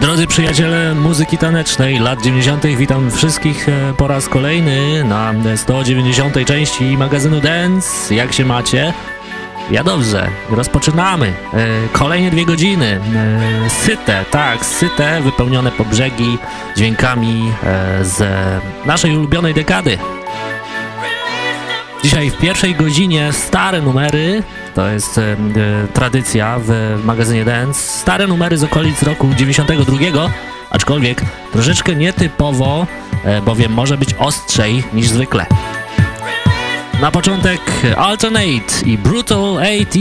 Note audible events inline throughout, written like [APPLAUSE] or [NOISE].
Drodzy przyjaciele muzyki tanecznej lat 90. witam wszystkich e, po raz kolejny na 190. części magazynu Dance. Jak się macie? Ja dobrze, rozpoczynamy. E, kolejne dwie godziny. E, syte, tak, syte, wypełnione po brzegi dźwiękami z naszej ulubionej dekady. Dzisiaj w pierwszej godzinie stare numery, to jest e, tradycja w magazynie Dance, stare numery z okolic roku 92, aczkolwiek troszeczkę nietypowo, e, bowiem może być ostrzej niż zwykle. Na początek Alternate i Brutal AT.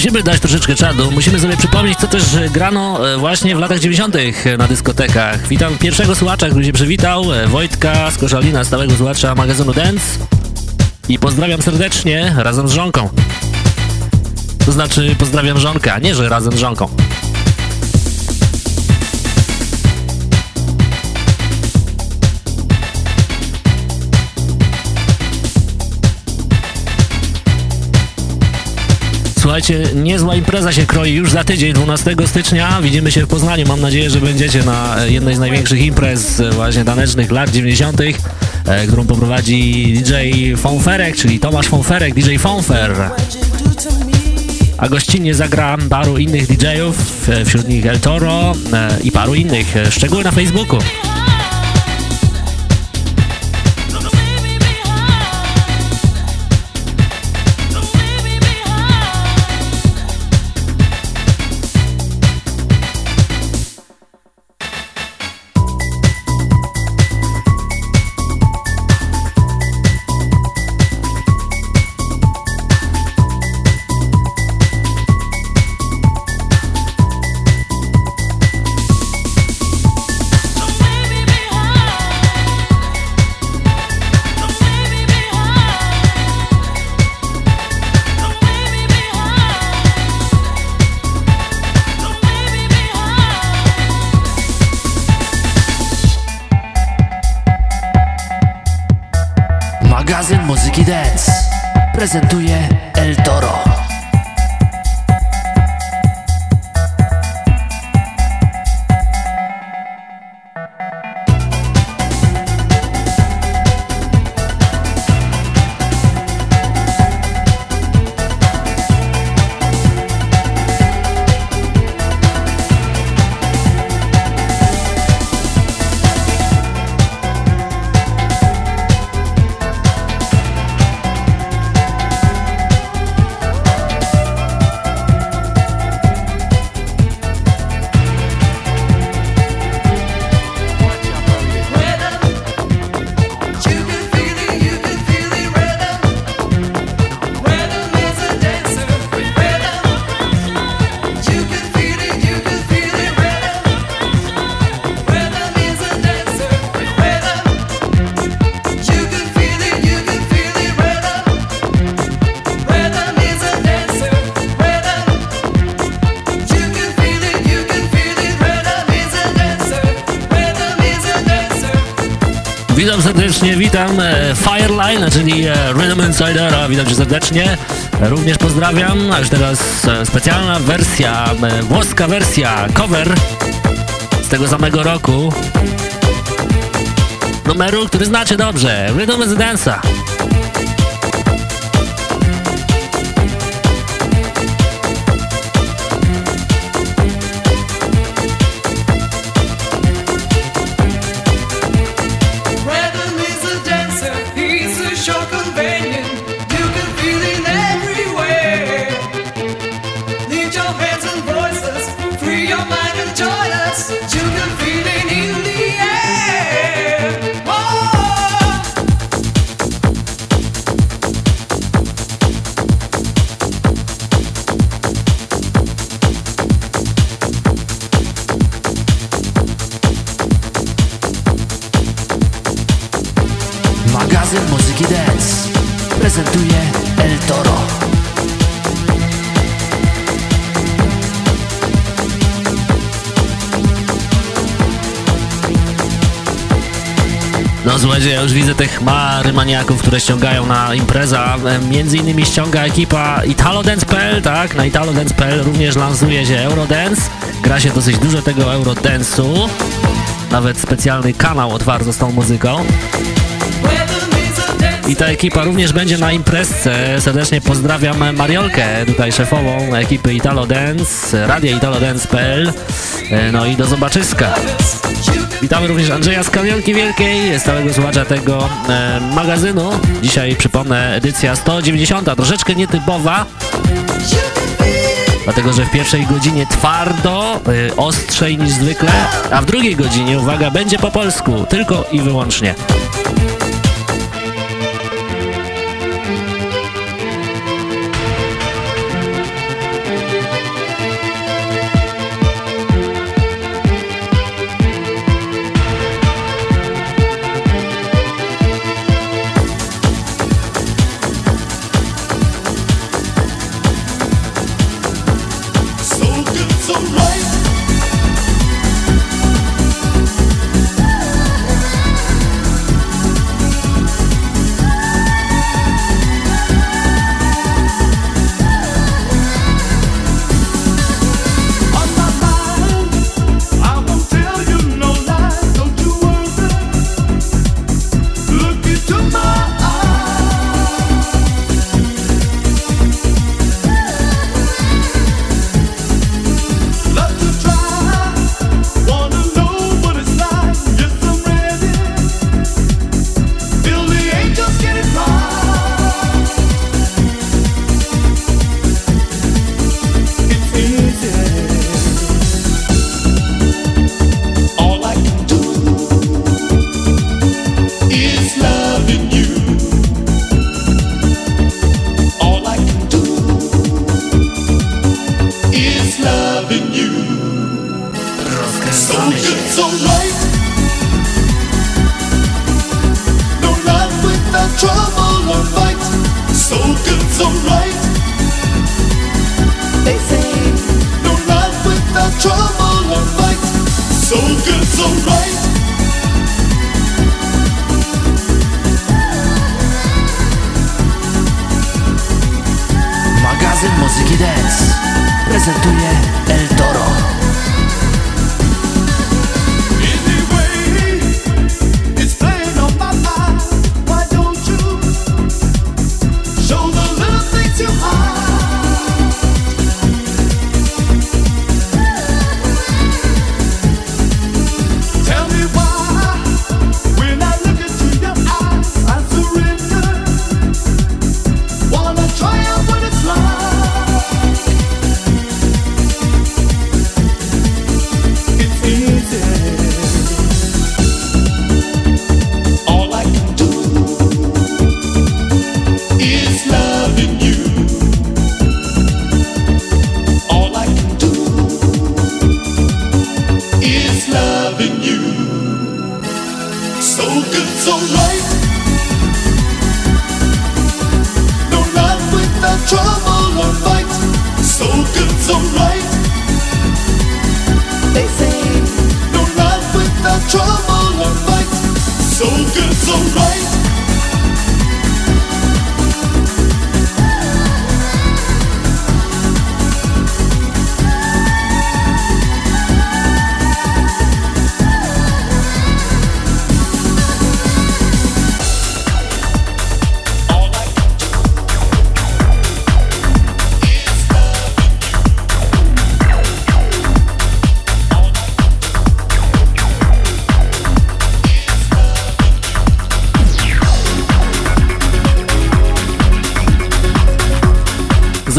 Musimy dać troszeczkę czadu, musimy sobie przypomnieć, co też grano e, właśnie w latach 90. na dyskotekach. Witam pierwszego słuchacza, który się przywitał, e, Wojtka z Koszalina, stałego słuchacza magazynu Dance i pozdrawiam serdecznie razem z żonką. To znaczy pozdrawiam żonkę, a nie, że razem z żonką. Słuchajcie, niezła impreza się kroi już za tydzień, 12 stycznia. Widzimy się w Poznaniu. Mam nadzieję, że będziecie na jednej z największych imprez właśnie tanecznych lat 90., e, którą poprowadzi DJ Fonferek, czyli Tomasz Fonferek, DJ Fonfer. A gościnnie zagra paru innych DJ-ów, e, wśród nich El Toro e, i paru innych. Szczegóły na Facebooku. Prezentuje witam e, Fireline, czyli e, Rhythm Insidera, witam cię serdecznie. Również pozdrawiam, a już teraz e, specjalna wersja, włoska wersja, cover z tego samego roku. Numeru, który znacie dobrze, Rhythm is Słuchajcie, ja już widzę te chmary maniaków, które ściągają na impreza. Między innymi ściąga ekipa ItaloDance.pl, tak? Na ItaloDance.pl również lansuje się Eurodance. Gra się dosyć dużo tego Eurodance'u. Nawet specjalny kanał otwarto z tą muzyką. I ta ekipa również będzie na imprezce. Serdecznie pozdrawiam Mariolkę, tutaj szefową ekipy Italo Dance, radia italodance.pl. No i do zobaczyska. Witamy również Andrzeja z Kamionki Wielkiej, stałego słuchacza tego e, magazynu. Dzisiaj, przypomnę, edycja 190, troszeczkę nietypowa. Dlatego, że w pierwszej godzinie twardo, y, ostrzej niż zwykle, a w drugiej godzinie, uwaga, będzie po polsku, tylko i wyłącznie.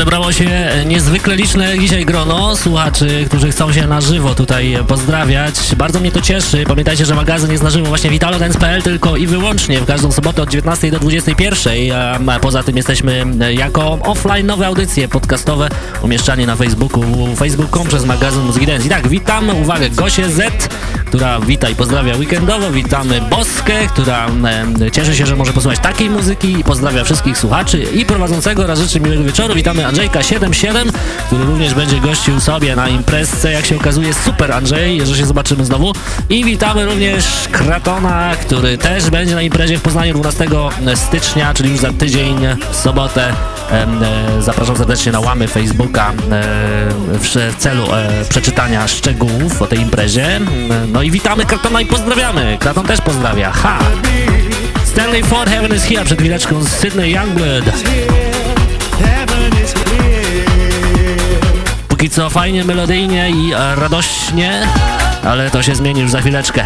Zebrało się niezwykle liczne dzisiaj grono słuchaczy, którzy chcą się na żywo tutaj pozdrawiać. Bardzo mnie to cieszy. Pamiętajcie, że magazyn jest na żywo właśnie witalodance.pl tylko i wyłącznie w każdą sobotę od 19 do 21. A poza tym jesteśmy jako offline nowe audycje podcastowe umieszczanie na Facebooku facebook.com przez magazyn Muzyki Dance. I tak, witam, uwagę, Gosię Z, która wita i pozdrawia weekendowo. Witamy Boskę, która e, cieszy się, że może posłuchać takiej muzyki i pozdrawia wszystkich słuchaczy i prowadzącego raz życzy miłego wieczoru. Witamy Andrzejka77, który również będzie gościł sobie na imprezce, jak się okazuje, super Andrzej, że się zobaczymy znowu. I witamy również Kratona, który też będzie na imprezie w Poznaniu 12 stycznia, czyli już za tydzień, w sobotę. E, zapraszam serdecznie na łamy Facebooka e, w celu e, przeczytania szczegółów o tej imprezie. No i witamy Kratona i pozdrawiamy. Kraton też pozdrawia. Ha! Stanley Ford, Heaven is Here, przed chwileczką Sydney Youngblood. Póki co fajnie, melodyjnie i radośnie, ale to się zmieni już za chwileczkę.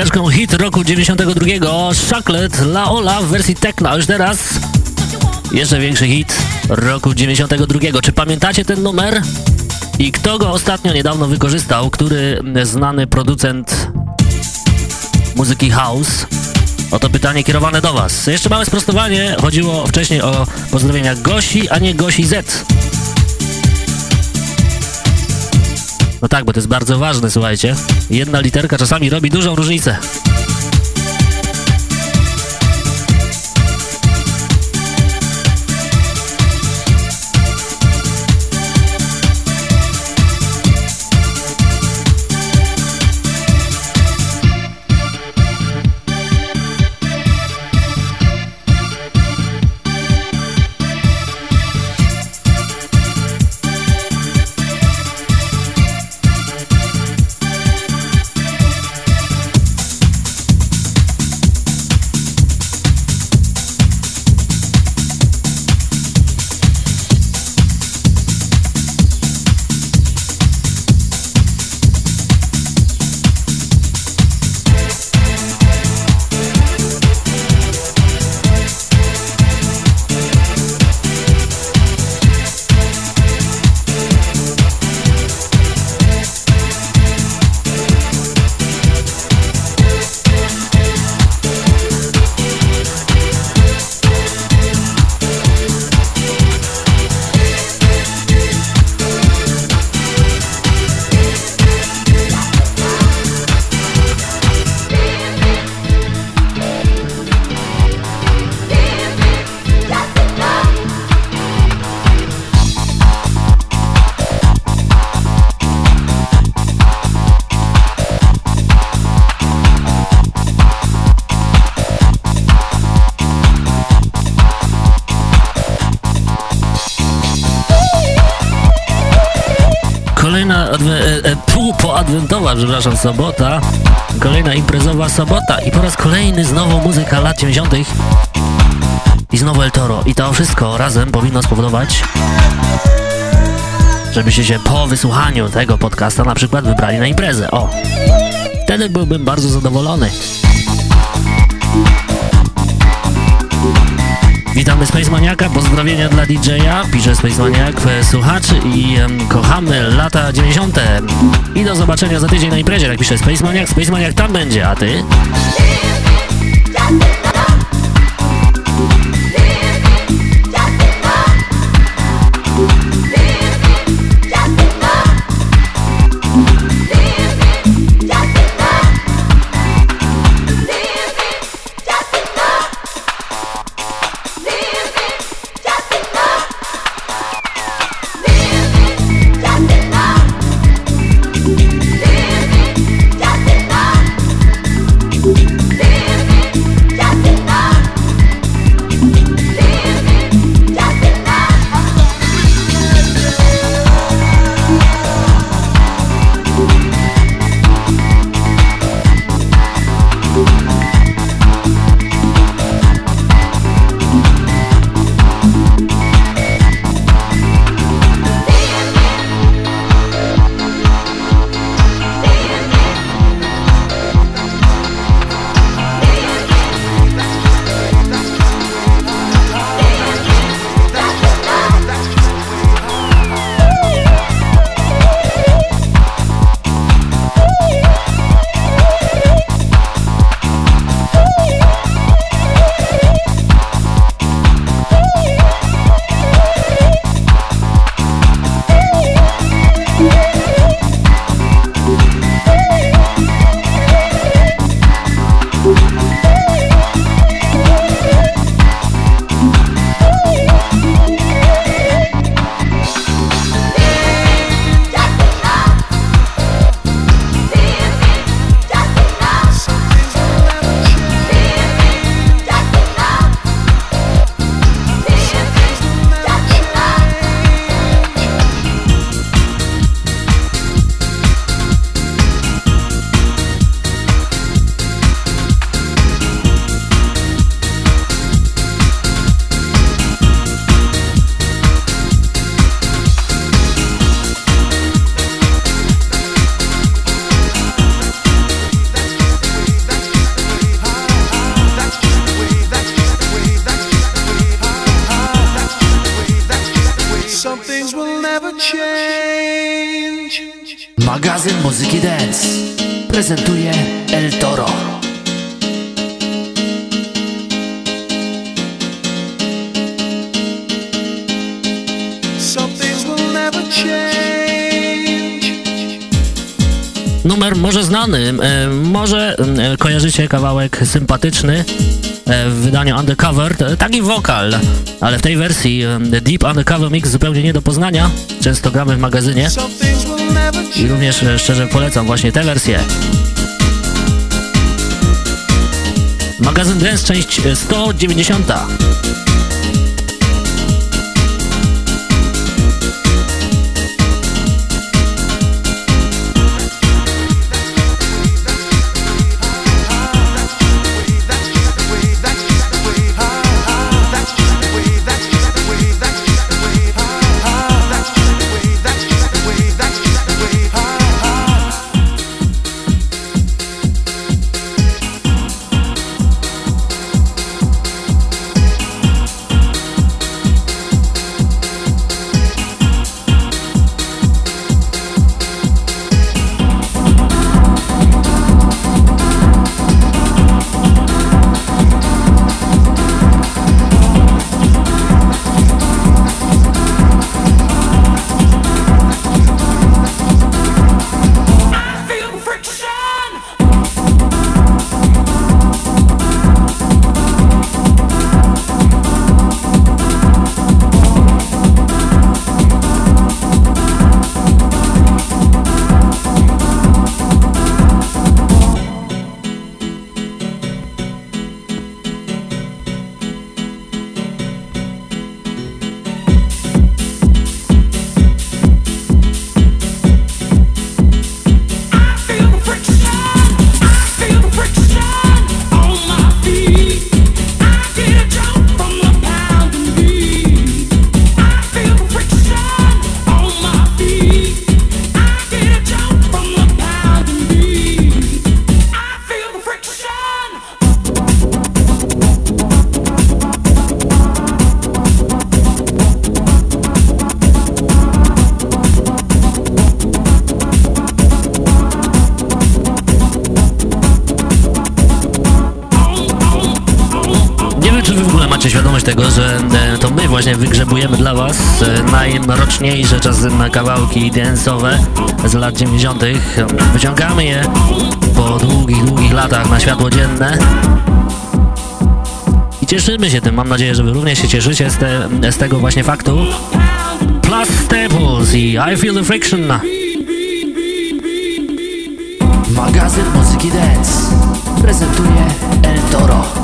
Chwileczką hit roku 92 Chocolate La Ola w wersji techno, już teraz jeszcze większy hit roku 92. Czy pamiętacie ten numer? I kto go ostatnio niedawno wykorzystał? Który znany producent muzyki house? Oto pytanie kierowane do Was. Jeszcze małe sprostowanie. Chodziło wcześniej o pozdrowienia Gosi, a nie Gosi Z. No tak, bo to jest bardzo ważne, słuchajcie. Jedna literka czasami robi dużą różnicę. Przepraszam, sobota. Kolejna imprezowa sobota i po raz kolejny znowu muzyka lat 90. I znowu El Toro. I to wszystko razem powinno spowodować, żebyście się po wysłuchaniu tego podcasta na przykład wybrali na imprezę. O! Wtedy byłbym bardzo zadowolony. Witamy Space Maniaka, pozdrowienia dla DJ-a, pisze Space Maniak, słuchaczy i um, kochamy lata 90. I do zobaczenia za tydzień na imprezie, jak pisze Space Maniak, Space Maniak tam będzie, a ty? Numer może znany, e, może e, kojarzycie kawałek sympatyczny e, w wydaniu Undercover, taki wokal, ale w tej wersji Deep Undercover Mix zupełnie nie do poznania, często gramy w magazynie i również szczerze polecam właśnie tę wersję. Magazyn Dance, część 190. kawałki dance'owe z lat 90. Wyciągamy je po długich, długich latach na światło dzienne. I cieszymy się tym, mam nadzieję, że wy również się cieszycie z, te, z tego właśnie faktu. Plus Staples i I Feel the Friction. Magazyn Muzyki Dance prezentuje El Toro.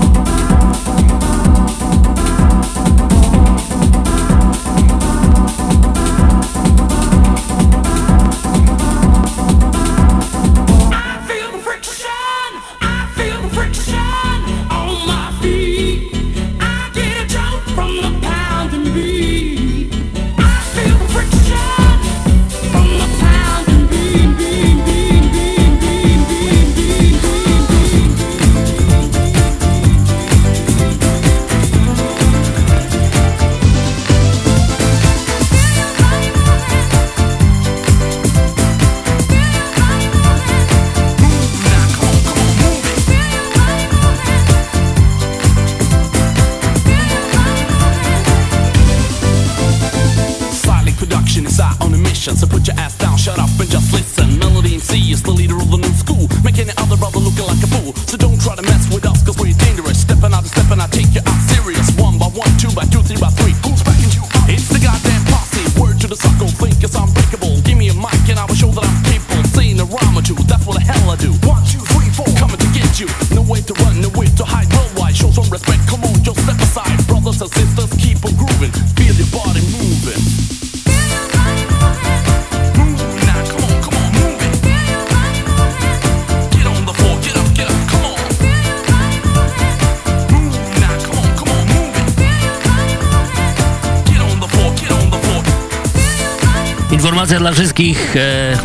Dla wszystkich e,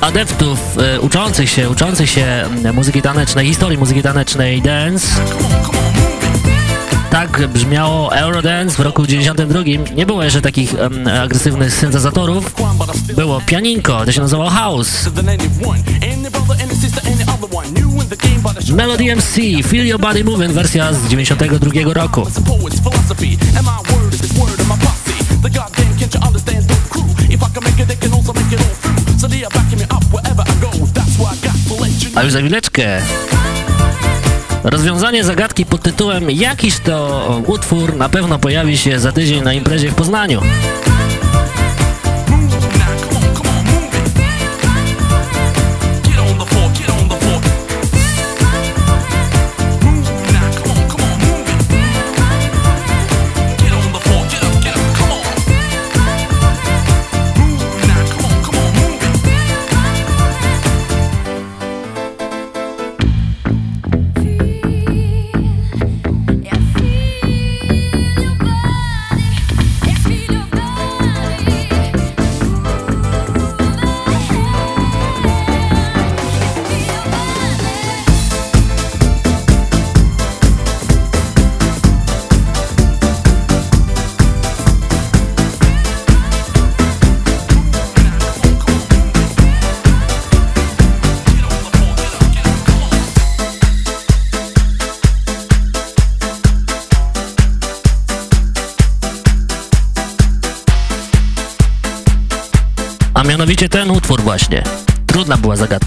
adeptów e, uczących się, uczących się muzyki tanecznej, historii muzyki tanecznej dance. tak brzmiało Eurodance w roku 92. Nie było jeszcze takich um, agresywnych syntezatorów. Było pianinko, to się nazywało House. Melody MC, Feel Your Body Moving, wersja z 92 roku. A już za chwileczkę. Rozwiązanie zagadki pod tytułem Jakiś to utwór na pewno pojawi się za tydzień na imprezie w Poznaniu. Właśnie. Trudna była zagadka,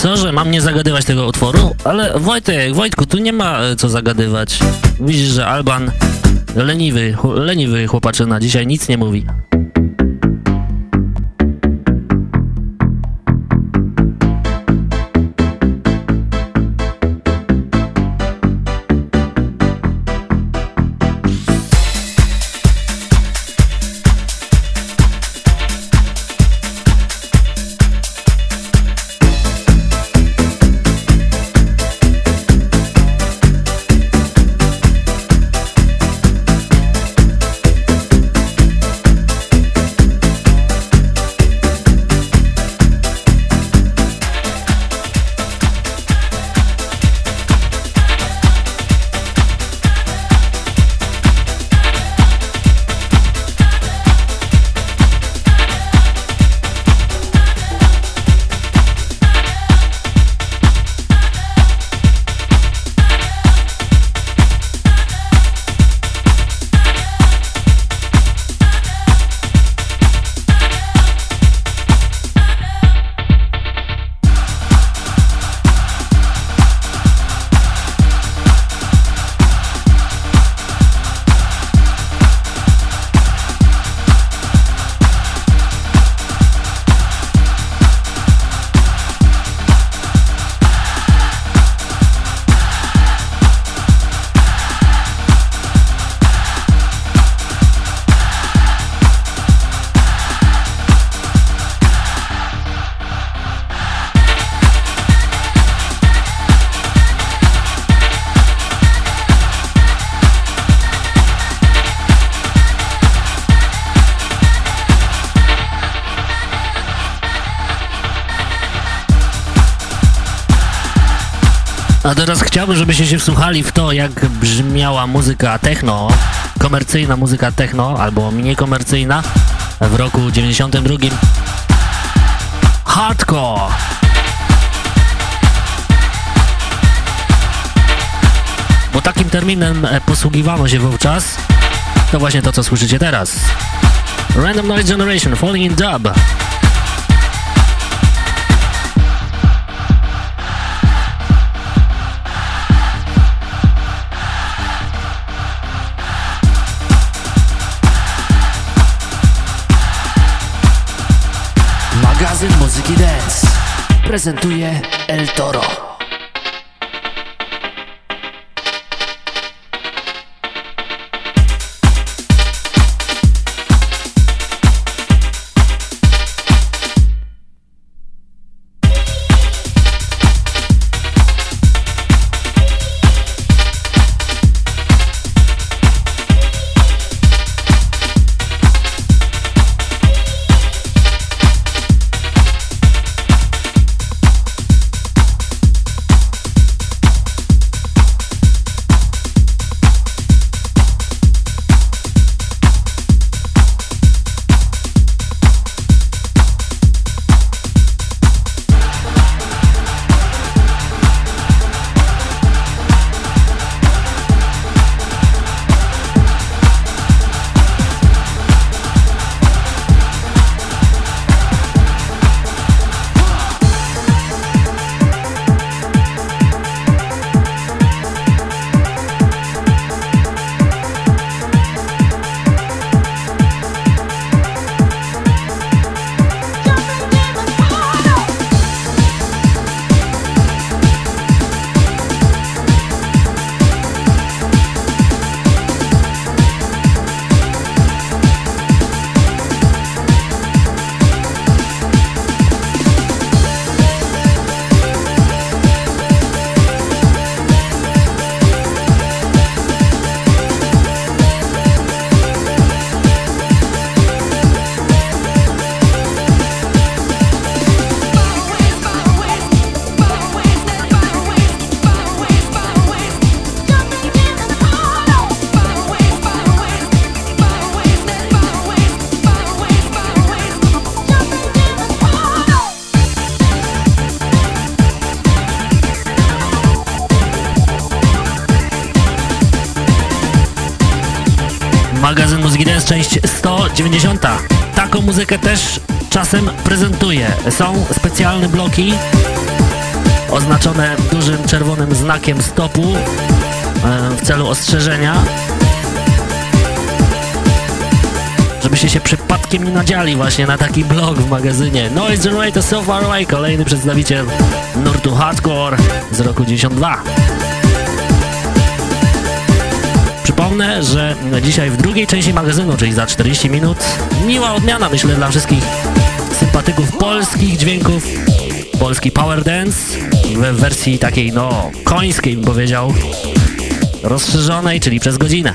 co, że mam nie zagadywać tego utworu? Ale Wojtek, Wojtku, tu nie ma e, co zagadywać. Widzisz, że Alban leniwy, leniwy chłopaczyna dzisiaj nic nie mówi. Się wsłuchali w to, jak brzmiała muzyka techno, komercyjna muzyka techno, albo mniej komercyjna, w roku 92. Hardcore. Bo takim terminem e, posługiwano się wówczas. To właśnie to, co słyszycie teraz. Random Noise Generation, Falling in Dub. Prezentuje El Toro. Są specjalne bloki oznaczone dużym czerwonym znakiem stopu e, w celu ostrzeżenia żebyście się przypadkiem nie nadziali właśnie na taki blog w magazynie Noise Generator So Far Away, kolejny przedstawiciel nurtu hardcore z roku 92. Przypomnę, że dzisiaj w drugiej części magazynu, czyli za 40 minut, miła odmiana myślę dla wszystkich sympatyków polskich dźwięków, polski power dance w wersji takiej no końskiej bym powiedział, rozszerzonej, czyli przez godzinę.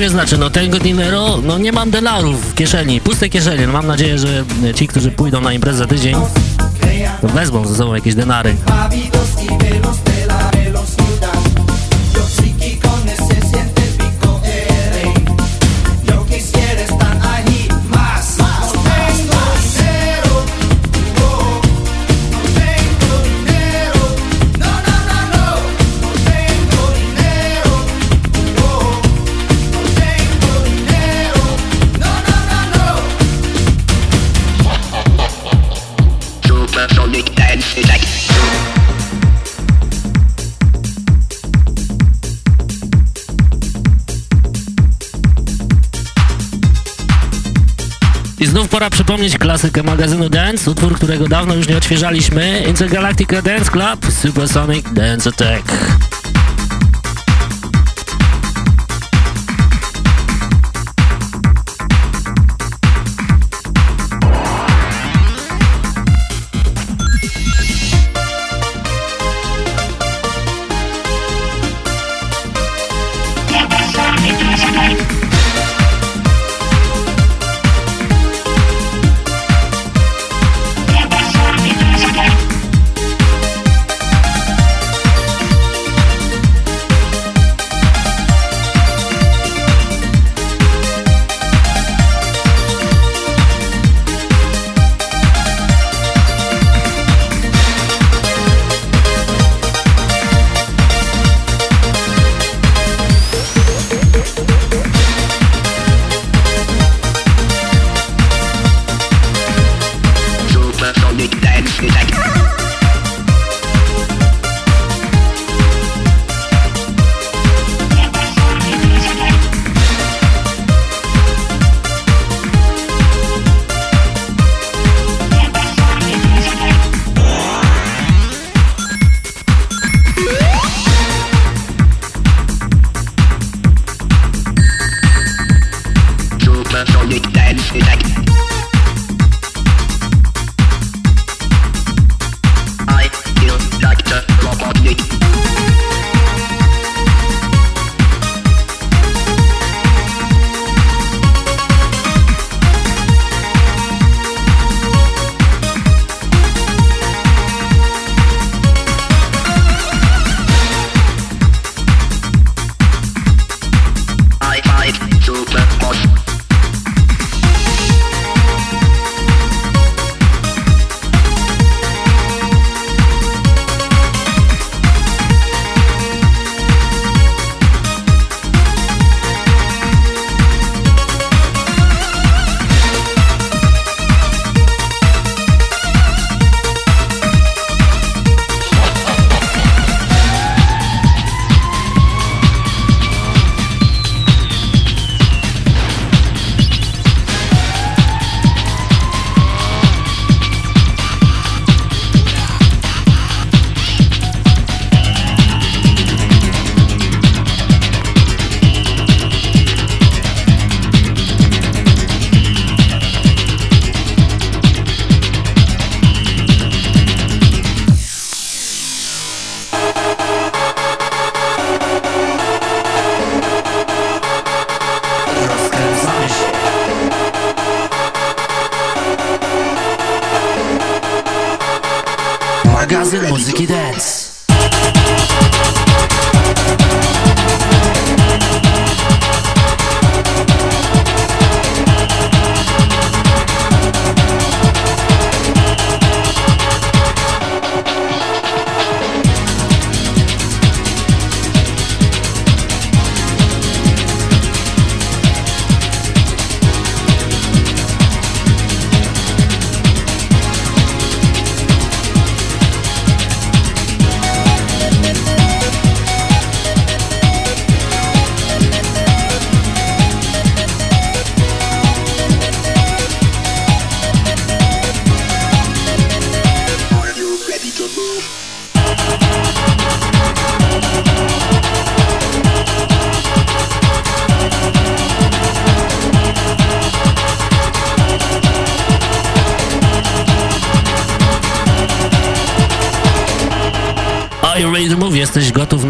Właściwie znaczy? No tego dinero, no nie mam dolarów w kieszeni, puste kieszenie. No mam nadzieję, że ci, którzy pójdą na imprezę za tydzień, wezmą ze sobą jakieś denary. Pora przypomnieć klasykę magazynu Dance, utwór, którego dawno już nie odświeżaliśmy. Intergalactica Dance Club, Supersonic Dance Attack.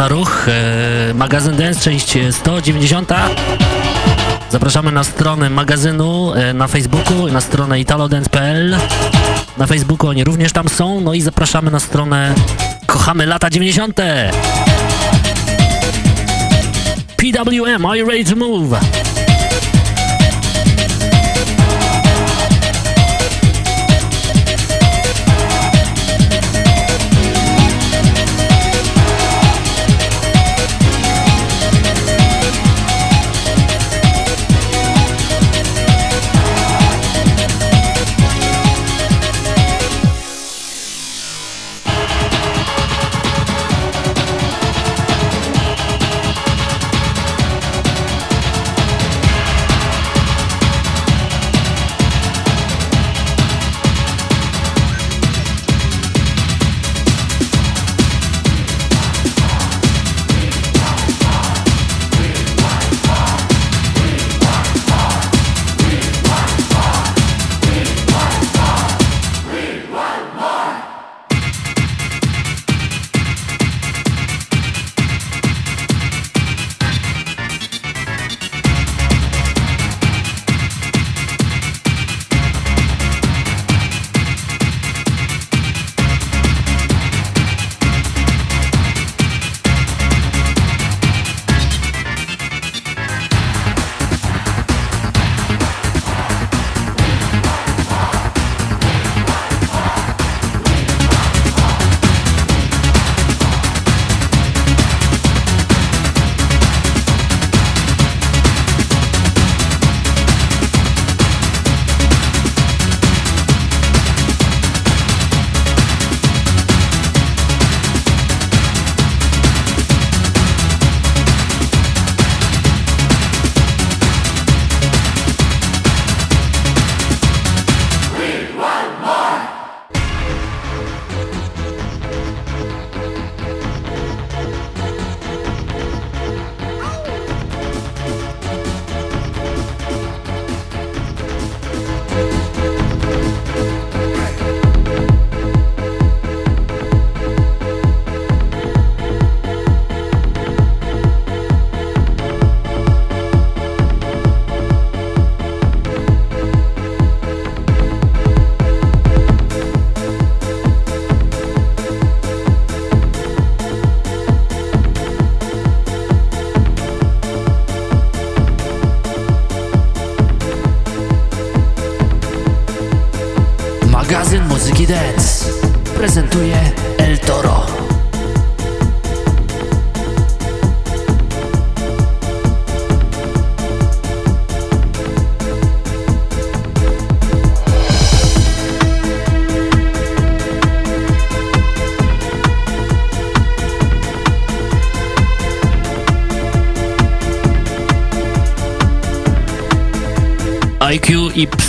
Na ruch. E, magazyn Dance, część 190. Zapraszamy na stronę magazynu e, na Facebooku, na stronę italodance.pl. Na Facebooku oni również tam są, no i zapraszamy na stronę Kochamy lata 90. PWM, are you ready to move?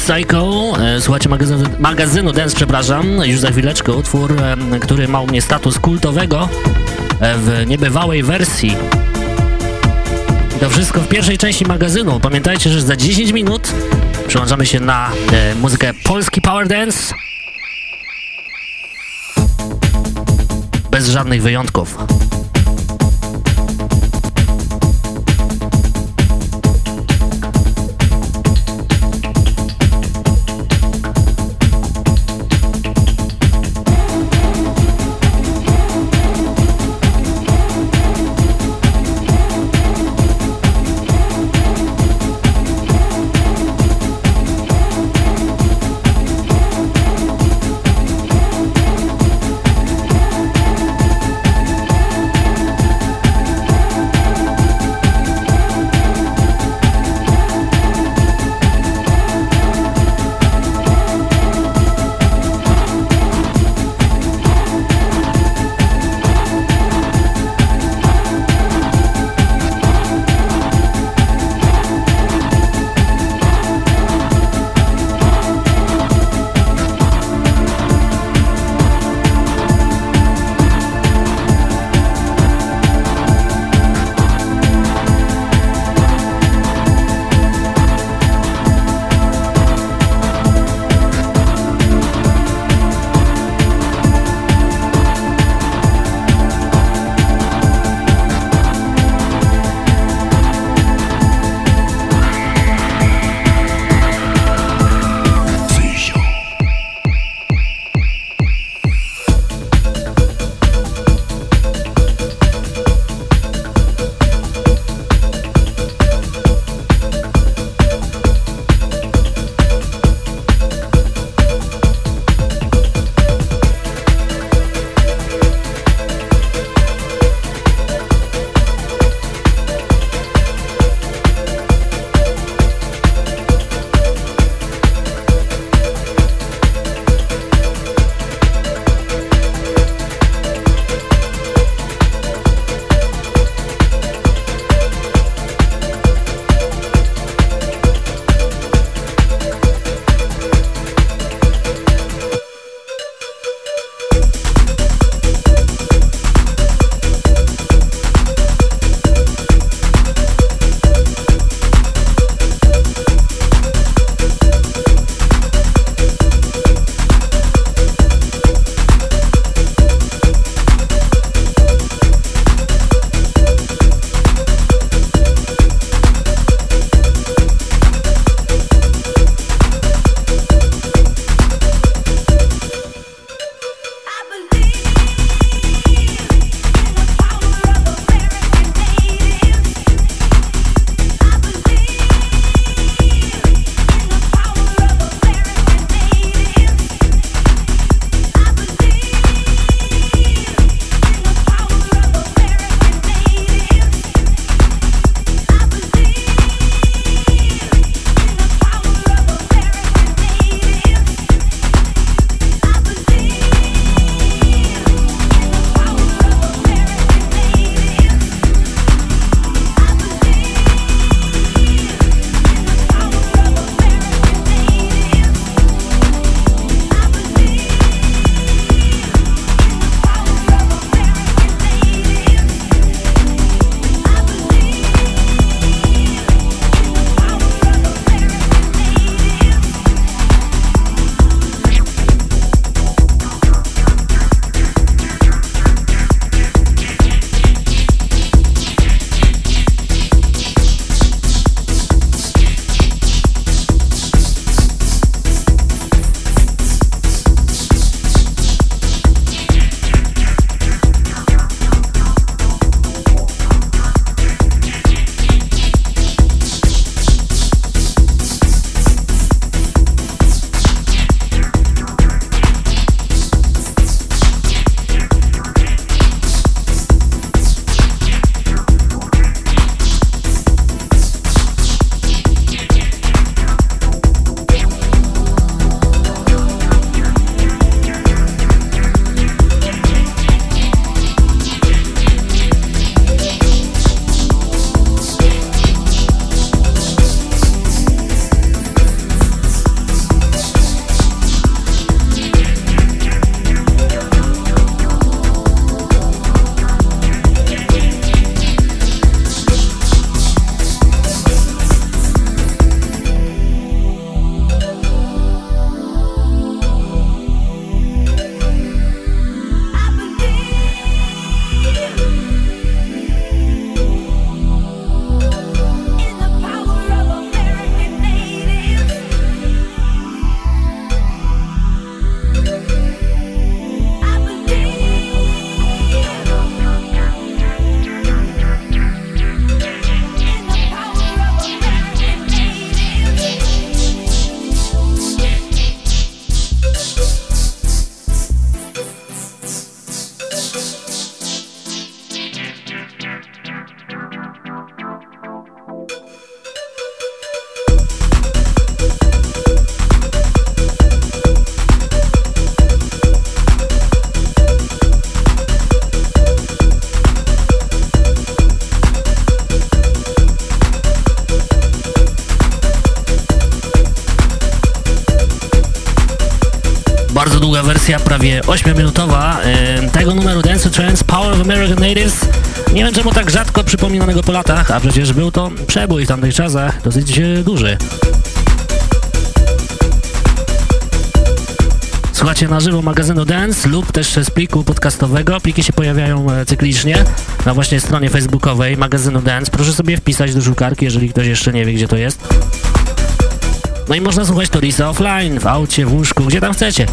Psycho. E, słuchajcie magazynu, magazynu Dance, przepraszam, już za chwileczkę utwór, e, który ma u mnie status kultowego e, w niebywałej wersji. To wszystko w pierwszej części magazynu. Pamiętajcie, że za 10 minut przełączamy się na muzykę polski Power Dance. Bez żadnych wyjątków. Natives. Nie wiem czemu tak rzadko przypominanego po latach, a przecież był to przebój w tamtych czasach, dosyć e, duży. Słuchacie na żywo magazynu Dance lub też z pliku podcastowego. Pliki się pojawiają e, cyklicznie na właśnie stronie facebookowej magazynu Dance. Proszę sobie wpisać do szukarki, jeżeli ktoś jeszcze nie wie, gdzie to jest. No i można słuchać Torisa offline, w aucie, w łóżku, gdzie tam chcecie.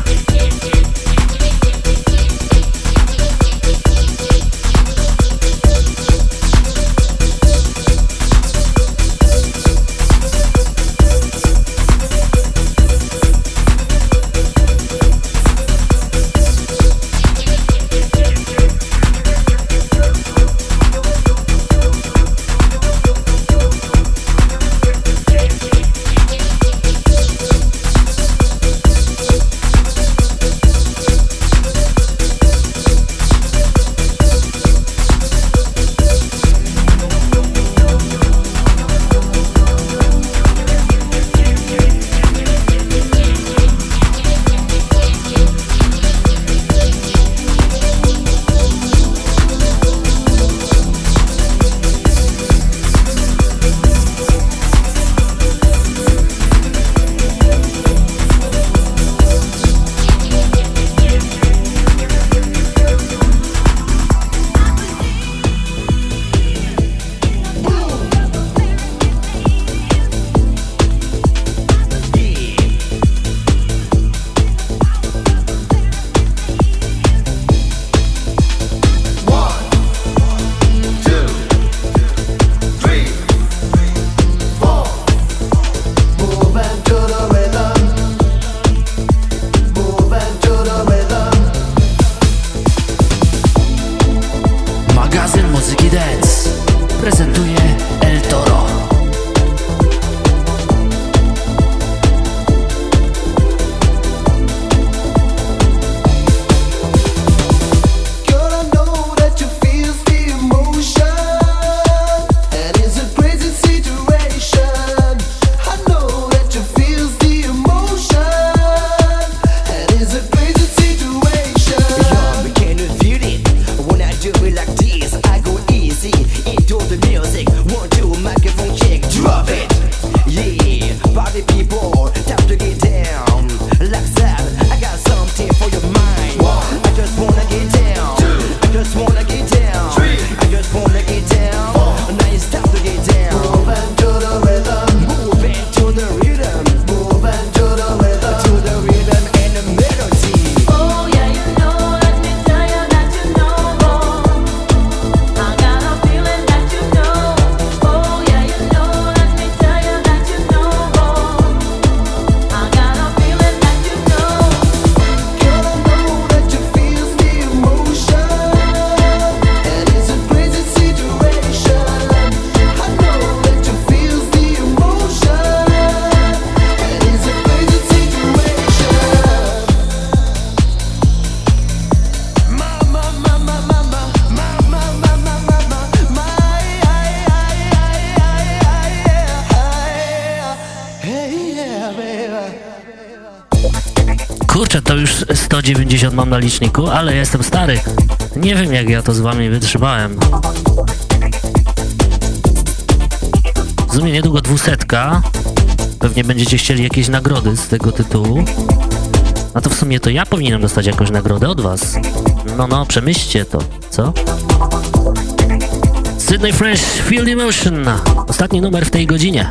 Liczniku, ale jestem stary. Nie wiem jak ja to z wami wytrzymałem. W sumie niedługo dwusetka. Pewnie będziecie chcieli jakieś nagrody z tego tytułu. A to w sumie to ja powinienem dostać jakąś nagrodę od was. No, no, przemyślcie to, co? Sydney Fresh, Field Emotion. Ostatni numer w tej godzinie.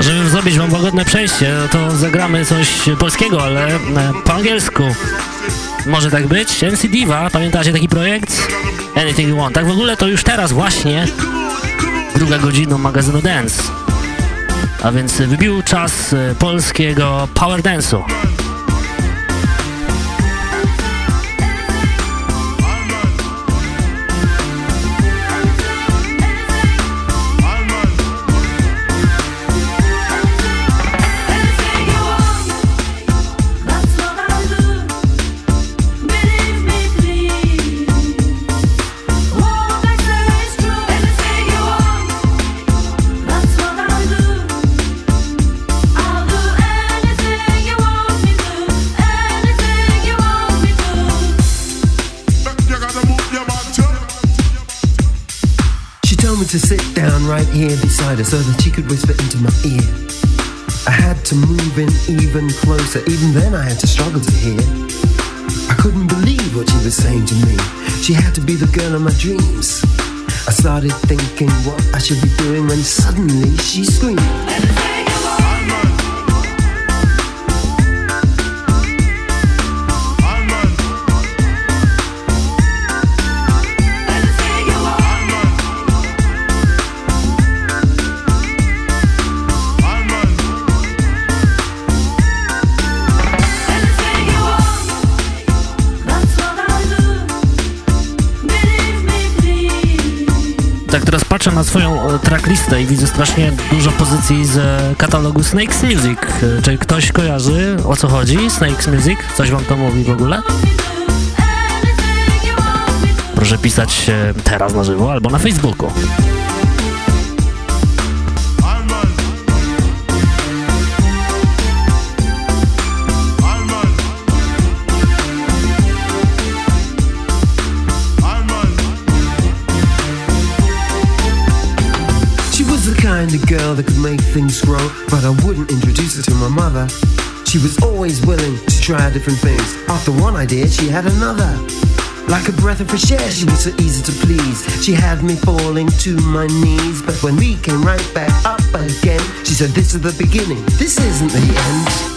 Żeby zrobić wam pogodne przejście, no to zagramy coś polskiego, ale e, po angielsku. Może tak być? MC Diva, pamiętacie taki projekt? Anything You Want. Tak w ogóle to już teraz właśnie druga godzina magazynu Dance. A więc wybił czas e, polskiego power dance'u. Right here beside her so that she could whisper into my ear. I had to move in even closer, even then I had to struggle to hear. I couldn't believe what she was saying to me. She had to be the girl of my dreams. I started thinking what I should be doing when suddenly she screamed. Patrzę na swoją e, tracklistę i widzę strasznie dużo pozycji z e, katalogu Snakes Music. E, czy ktoś kojarzy o co chodzi? Snakes Music? Coś wam to mówi w ogóle? Proszę pisać teraz na żywo albo na Facebooku. Girl that could make things grow, but I wouldn't introduce her to my mother. She was always willing to try different things. After one idea, she had another. Like a breath of fresh air, she was so easy to please. She had me falling to my knees, but when we came right back up again, she said, This is the beginning, this isn't the end.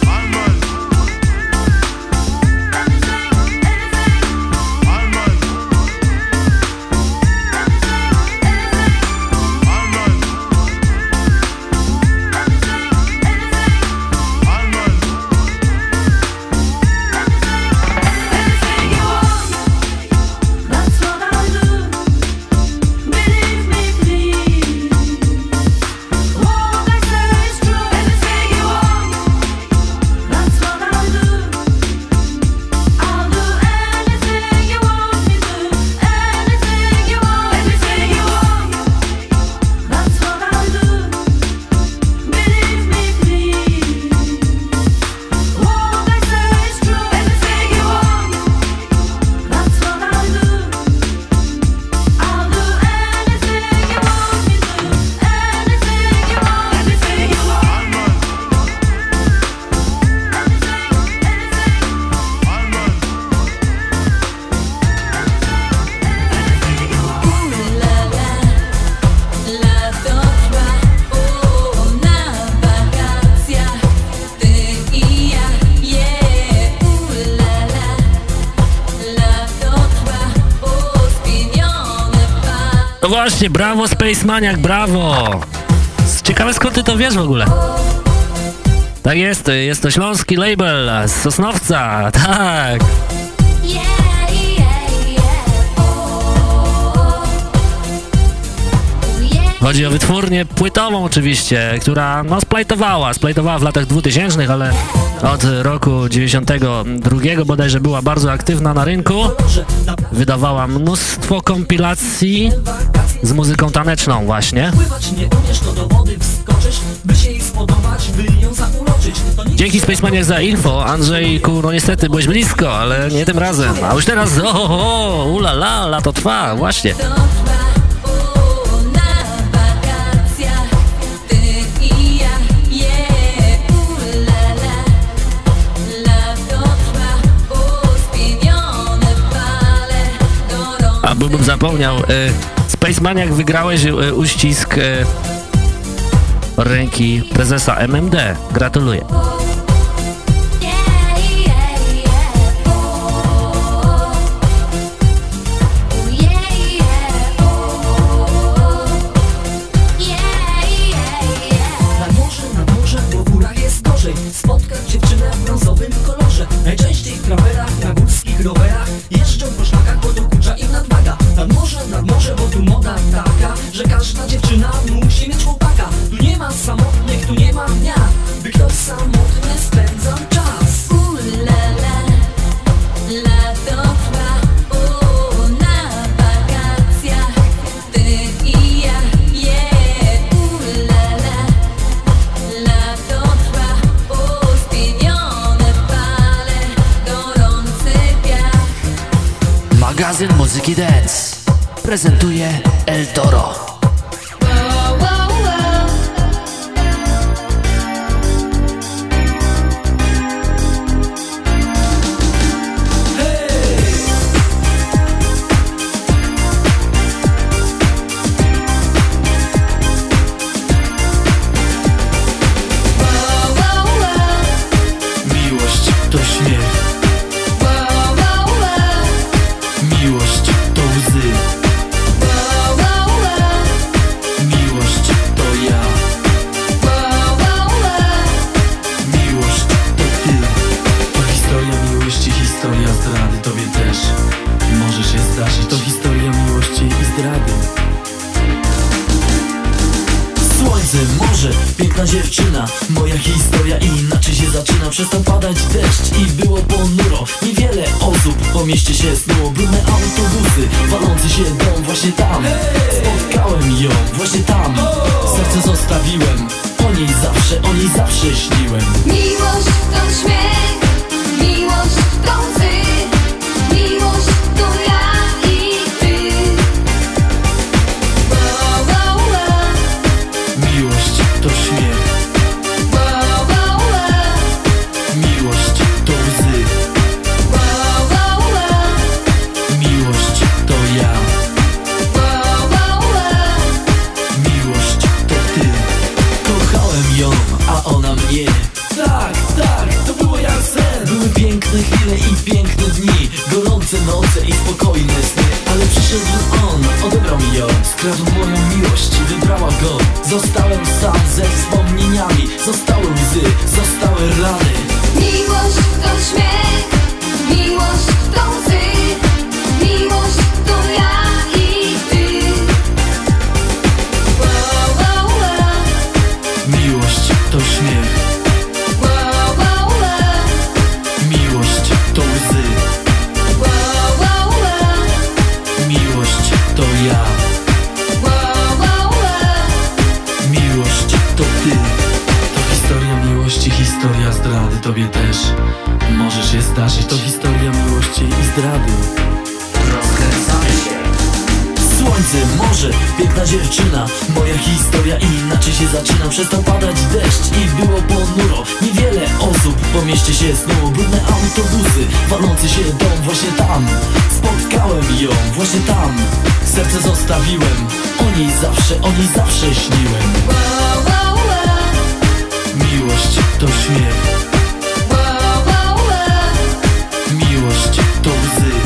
Właśnie, brawo Space Maniac, brawo! Ciekawe skąd ty to wiesz w ogóle? Tak jest, jest to śląski label z Sosnowca, [LAUGHS] tak! Chodzi o wytwórnię płytową oczywiście, która no splajtowała, splajtowała w latach 2000, ale od roku 92 bodajże była bardzo aktywna na rynku. Wydawała mnóstwo kompilacji z muzyką taneczną właśnie. Dzięki Spacemaniach za info. Andrzej, no niestety byłeś blisko, ale nie tym razem. A już teraz, o, o, o ula la, lato trwa, właśnie. A byłbym zapomniał, e, Spacemaniak wygrałeś e, uścisk e, ręki prezesa MMD. Gratuluję. to ja. Miłość to ty. To historia miłości, historia zdrady. Tobie też możesz się zdarzyć. To historia miłości i zdrady słońce, morze, piękna dziewczyna Moja historia inaczej się zaczyna. Przestał padać deszcz i było ponuro. Niewiele osób po mieście się snuło. Brudne autobusy, walący się dom. Właśnie tam spotkałem ją, właśnie tam Serce zostawiłem, o niej zawsze, o niej zawsze śniłem. Miłość to śmiech. Miłość to łzy.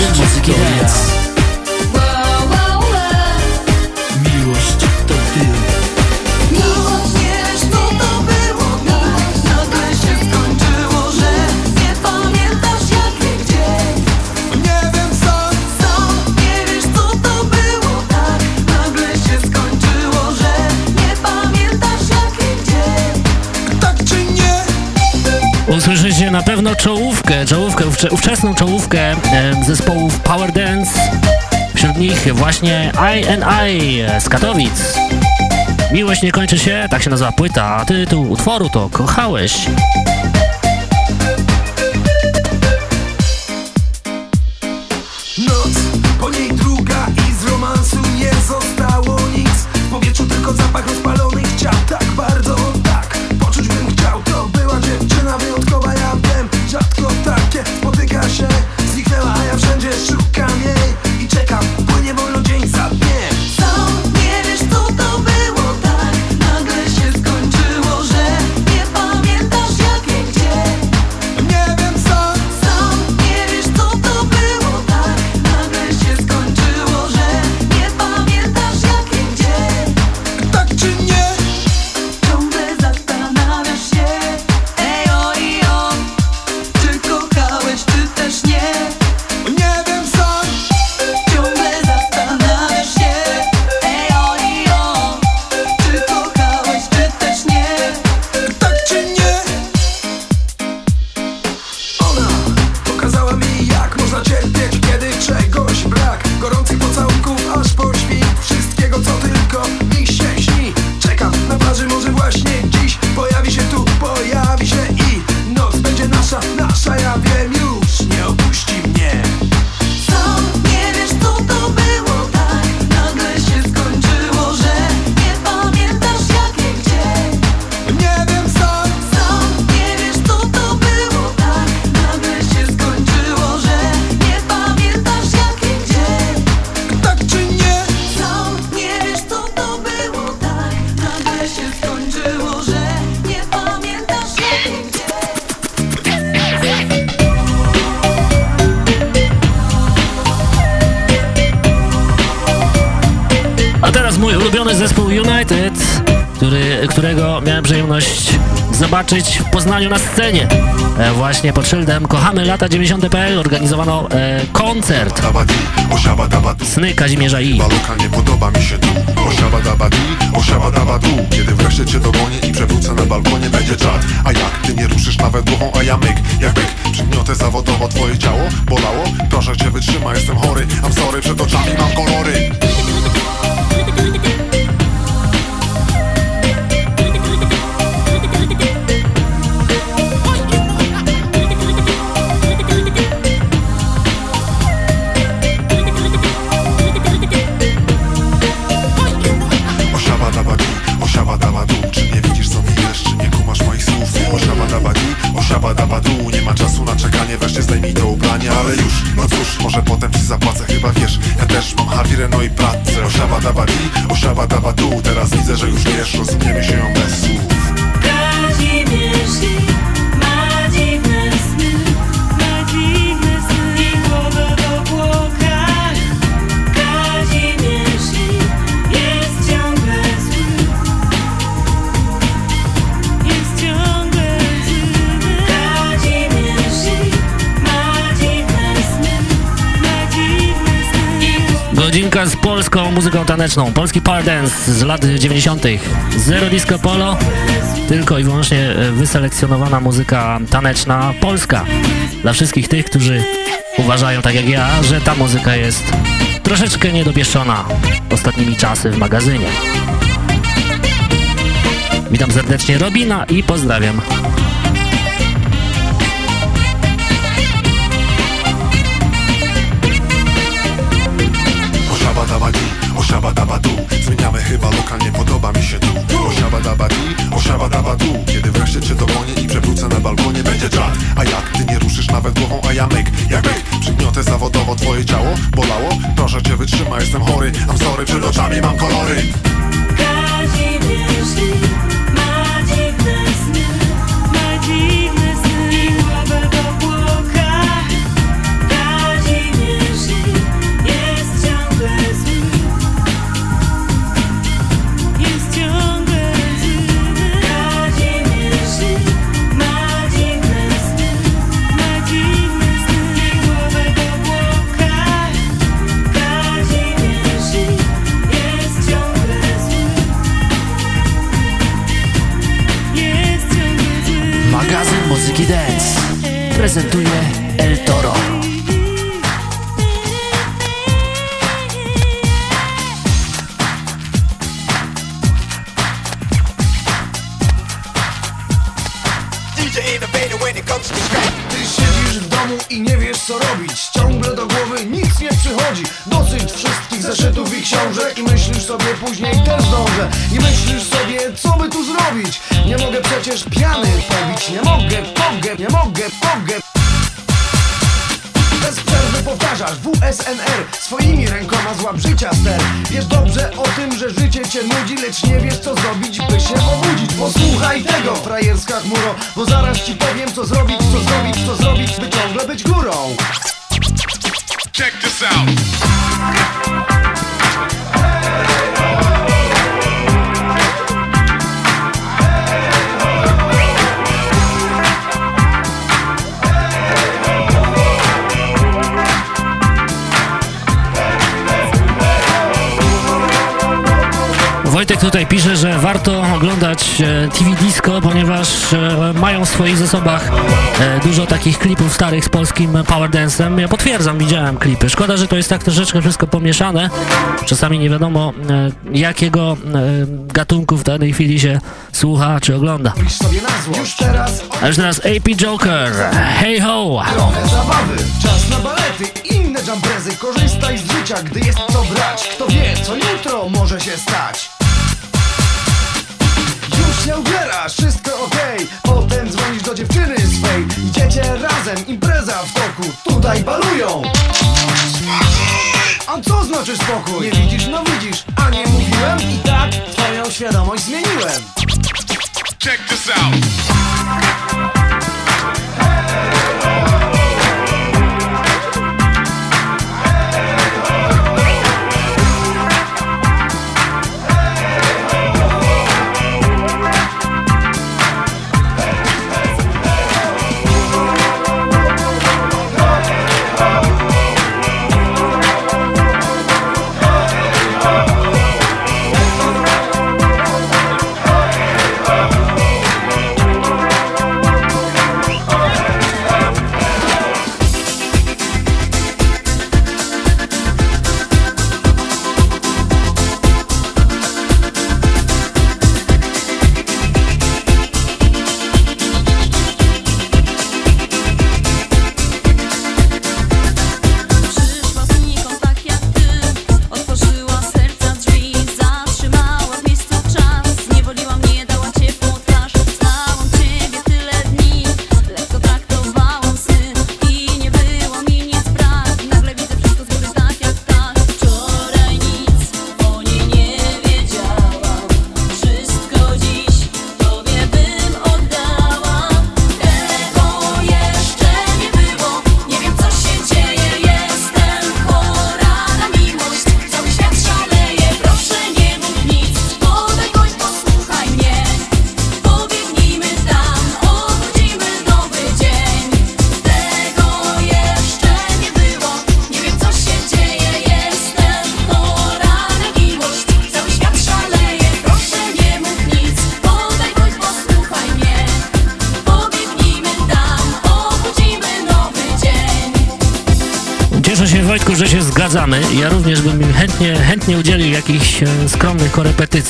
Music Events. Na pewno czołówkę, czołówkę, ówczesną czołówkę zespołów Power Dance. Wśród nich właśnie I and I z Katowic. Miłość nie kończy się, tak się nazywa płyta, a tytuł utworu to Kochałeś. Właśnie pod szyldem. Kochamy lata 90.pl organizowano e, koncert. Sny Kazimierza I. Baluka nie podoba mi się tu. Osiaba dabadi, osiaba dabadu Kiedy wreszcie cię dogonię i przewrócę na balkonie będzie czad. A jak ty nie ruszysz nawet głową, a ja myk Jak myk, przygniotę zawodowo twoje ciało Bolało? Proszę cię wytrzyma, jestem chory. I'm sorry, przed oczami mam kolory ma czasu na czekanie, wreszcie zdejmij to ubranie. Ale już, no cóż, może potem ci zapłacę, chyba wiesz. Ja też mam hawirę, no i pracę. Oszaba daba di, oszaba daba tu. Teraz widzę, że już wiesz, rozumiemy się ją bez słów. Kazimierz z polską muzyką taneczną. Polski power dance z lat 90. Zero disco polo, tylko i wyłącznie e, wyselekcjonowana muzyka taneczna polska. Dla wszystkich tych, którzy uważają tak jak ja, że ta muzyka jest troszeczkę niedopieszczona ostatnimi czasy w magazynie. Witam serdecznie Robina i pozdrawiam. Osiabadabadu Kiedy wreszcie cię dogonię i przewrócę na balkonie będzie czad. A jak ty nie ruszysz nawet głową, a ja myk Jak myk, przygniotę zawodowo twoje ciało Bolało? Proszę cię wytrzyma, jestem chory. I'm sorry, przed oczami mam kolory. Kazimierz prezentuje El Toro. Ty siedzisz w domu i nie wiesz co robić. Ciągle do głowy nic nie przychodzi. Dosyć wszystkich zeszytów i książek I myślisz sobie później też dążę. I myślisz sobie co by tu zrobić przecież piany pobić Nie mogę, mogę, nie mogę, mogę. Bez przerwy powtarzasz WSNR Swoimi rękoma złap życia ster. Wiesz dobrze o tym, że życie cię nudzi Lecz nie wiesz co zrobić, by się obudzić. Posłuchaj tego, frajerska chmuro Bo zaraz ci powiem co zrobić, co zrobić, co zrobić By ciągle być górą. Check this out. Wojtek tutaj pisze, że warto oglądać e, TV Disco, ponieważ e, mają w swoich zasobach e, dużo takich klipów starych z polskim power dance'em. Ja potwierdzam, widziałem klipy. Szkoda, że to jest tak troszeczkę wszystko pomieszane. Czasami nie wiadomo, jakiego gatunku w danej chwili się słucha czy ogląda. A już teraz AP Joker, hey ho! Czas na balety, inne jumprezy Korzystaj z życia, gdy jest co brać Kto wie, co jutro może się stać się ubierasz, wszystko okej Potem dzwonisz do dziewczyny swej Idziecie razem, impreza w toku Tutaj balują A co znaczy spokój? Nie widzisz, no widzisz A nie mówiłem? I tak twoją świadomość zmieniłem Check this out.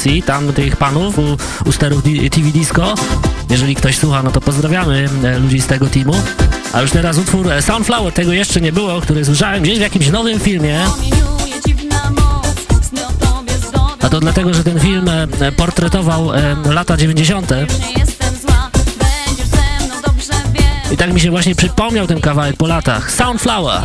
Korepetycji tam tych panów u, u sterów TV Disco. Jeżeli ktoś słucha, no to pozdrawiamy e, ludzi z tego teamu. A już teraz utwór e, Sunflower, tego jeszcze nie było, który słyszałem gdzieś w jakimś nowym filmie. A to dlatego, że ten film e, portretował lata 90. Już nie jestem zła Będziesz ze mną dobrze wiem I tak mi się właśnie przypomniał ten kawałek po latach. Sunflower.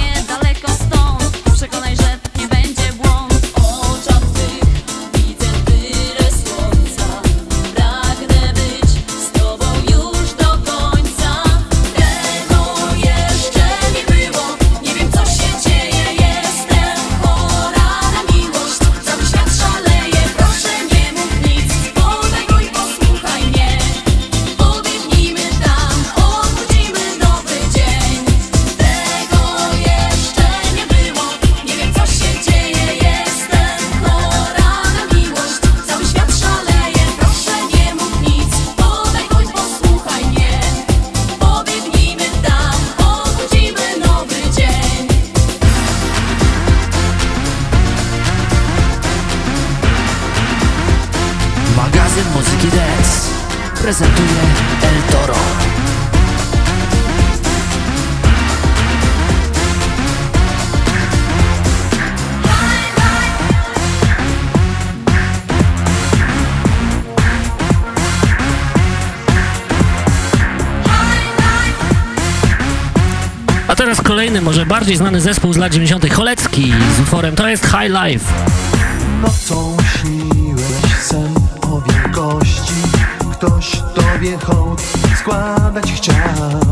bardziej znany zespół z lat 90. Cholecki z utworem To jest High Life. Nocą śniłeś sen o wielkości, ktoś tobie hołd składać chciał.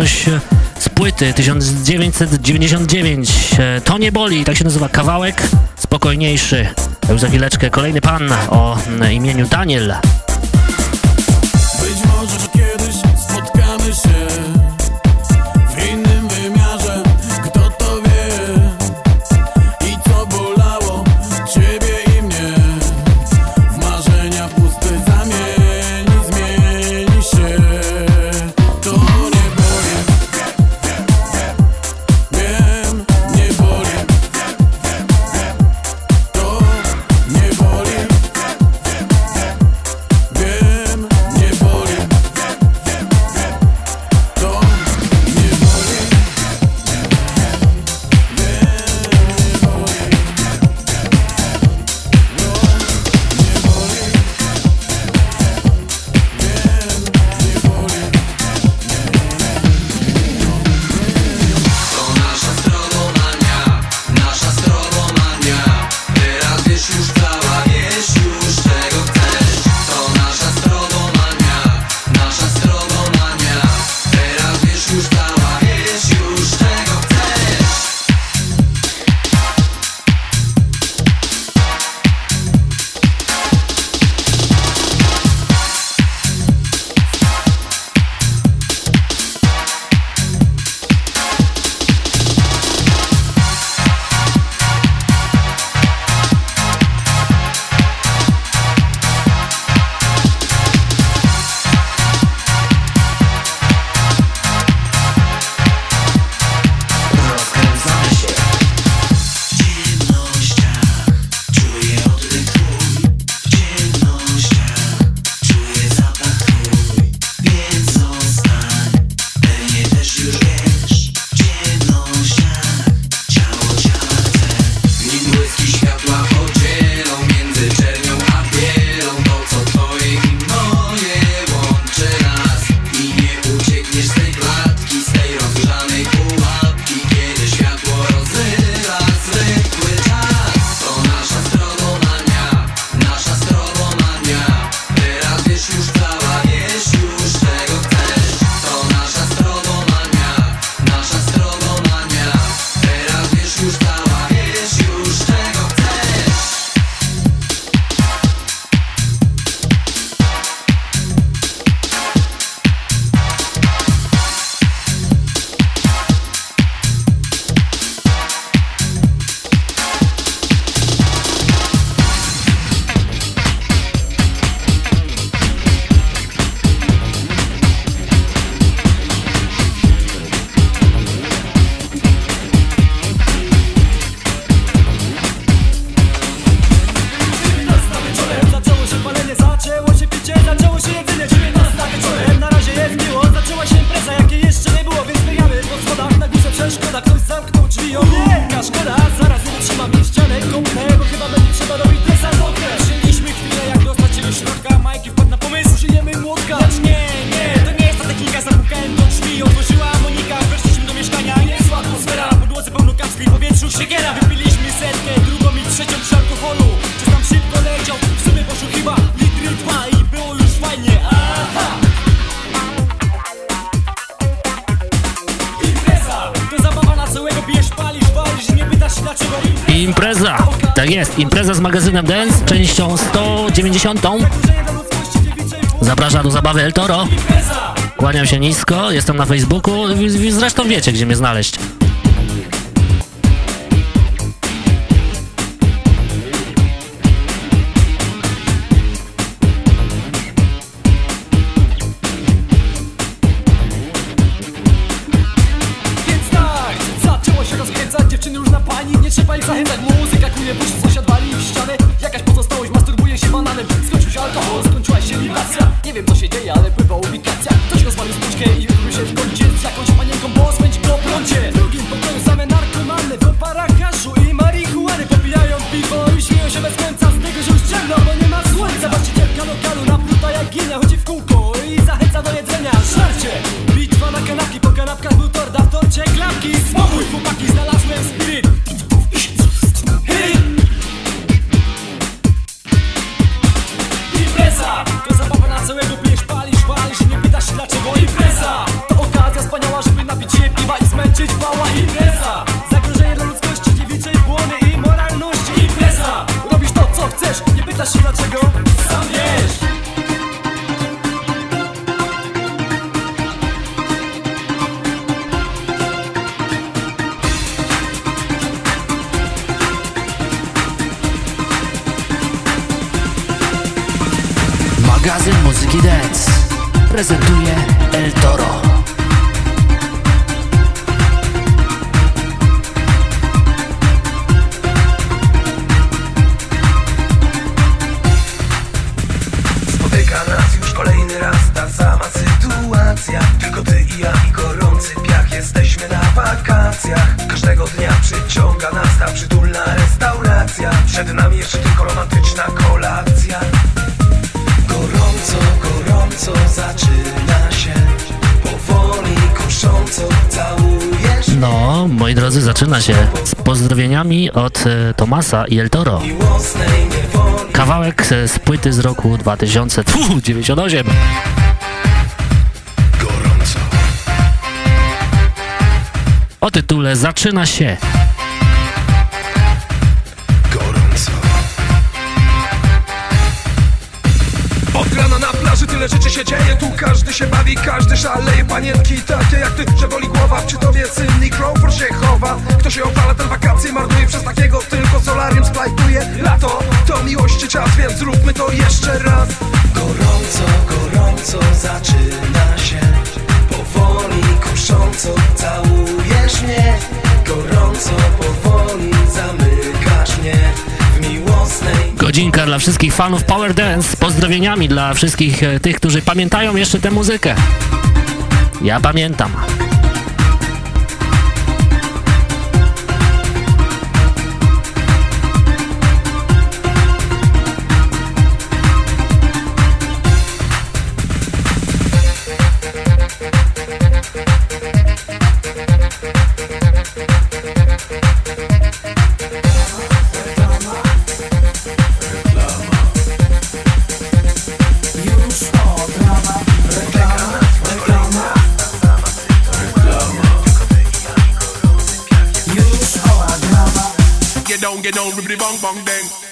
coś e, z płyty 1999. E, to nie boli, tak się nazywa kawałek, spokojniejszy. Już za chwileczkę kolejny pan o imieniu Daniel. 10. Zapraszam do zabawy El Toro. Kłaniam się nisko, jestem na Facebooku, zresztą wiecie, gdzie mnie znaleźć. Pozdrowieniami od e, Tomasa i El Toro. Kawałek e, z płyty z roku 2098. O tytule Zaczyna się. się dzieje? Tu, każdy się bawi, każdy szaleje Panienki takie jak ty, że boli głowa. Czy to wie Cindy Crawford się chowa? Kto się opala, ten wakacje marnuje. Przez takiego tylko solarium splajtuje. Lato to miłości czas, więc zróbmy to jeszcze raz. Gorąco, gorąco zaczyna się. Powoli kusząco całujesz mnie. Gorąco, powoli zamykasz mnie. Godzinka dla wszystkich fanów Power Dance z pozdrowieniami dla wszystkich e, tych, którzy pamiętają jeszcze tę muzykę. Ja pamiętam. it down, ribbity bang bang dang.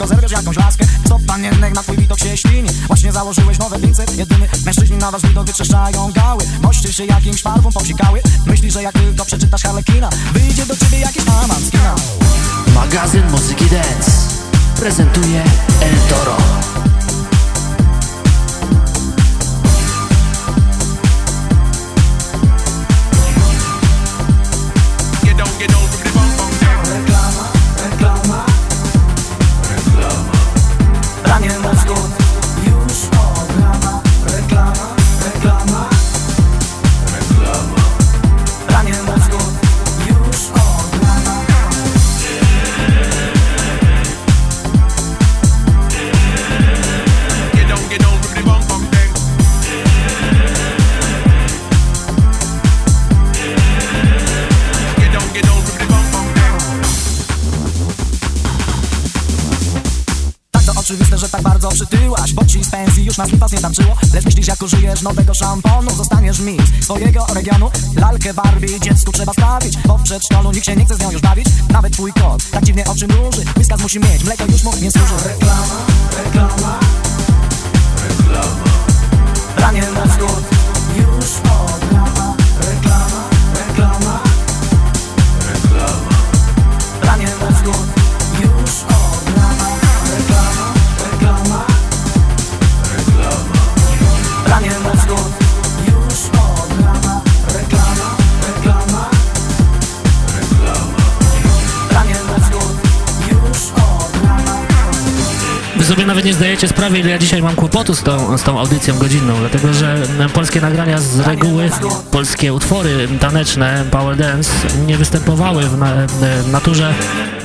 Szybko zerwiesz jakąś laskę? Stop panienek na twój widok się ślini? Właśnie założyłeś nowe drince Jedyny mężczyźni na wasz widok wytrzeszczają gały. Mościsz się jakimś farbą powsikały Myślisz, że jak tylko przeczytasz Harlekina Wyjdzie do ciebie jakiś aman z Magazyn Muzyki Dance prezentuje El Toro. Użyjesz nowego szamponu Zostaniesz mi. Swojego regionu Lalkę Barbie dziecku trzeba stawić Po przedszkolu nikt się nie chce z nią już bawić. Nawet twój kot tak dziwnie oczy mruży musi mieć, mleko już mu nie służy. Reklama, reklama Reklama. Ranie mózgu. Już od rana Reklama, reklama. Reklama. Ranie już od rana Reklama, reklama. Reklama. Ranie nawet nie zdajecie sprawy, ile ja dzisiaj mam kłopotu z tą, z tą audycją godzinną, dlatego że polskie nagrania z reguły, polskie utwory taneczne, power dance, nie występowały w, na, w naturze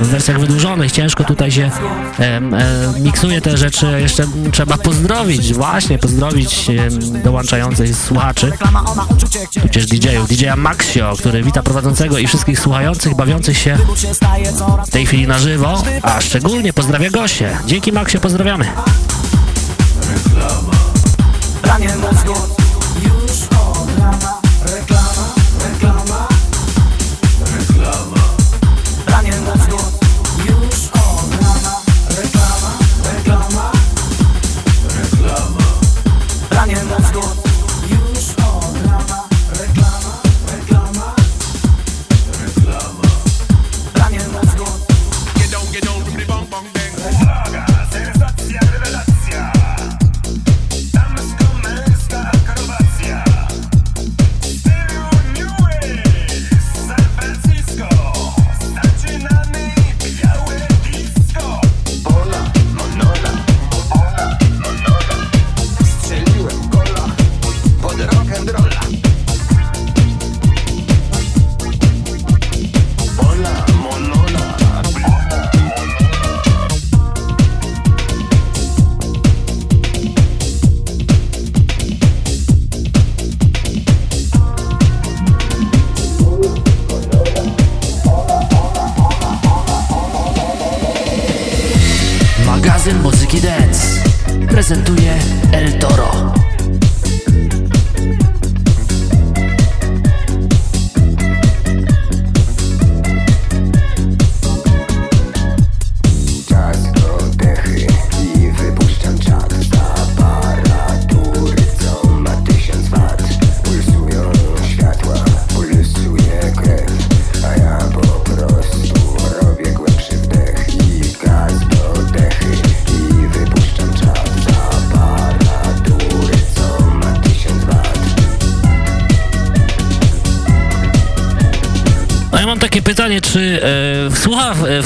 w wersjach wydłużonych. Ciężko tutaj się em, e, miksuje te rzeczy. Jeszcze trzeba pozdrowić, właśnie pozdrowić em, dołączających słuchaczy, Reklama tudzież DJ-ów. DJ-a Maxio, który wita prowadzącego i wszystkich słuchających, bawiących się w tej chwili na żywo, a szczególnie pozdrawia goście. Dzięki Maxio, pozdrawiamy. Ranie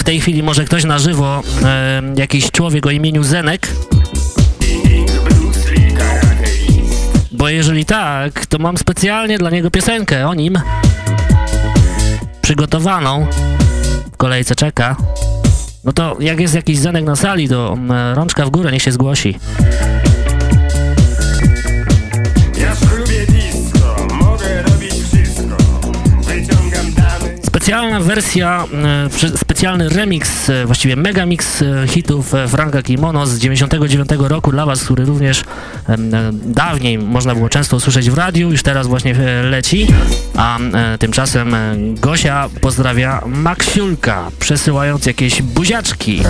w, tej chwili może ktoś na żywo e, jakiś człowiek o imieniu Zenek? Bo jeżeli tak, to mam specjalnie dla niego piosenkę o nim przygotowaną. W kolejce czeka. No to jak jest jakiś Zenek na sali, to mm, rączka w górę, niech się zgłosi. Specjalna wersja, e, specjalny remix, e, właściwie megamix e, hitów Franka Kimono z 99 roku dla Was, który również dawniej można było często usłyszeć w radiu, już teraz właśnie leci, a tymczasem Gosia pozdrawia Maksiulka, przesyłając jakieś buziaczki.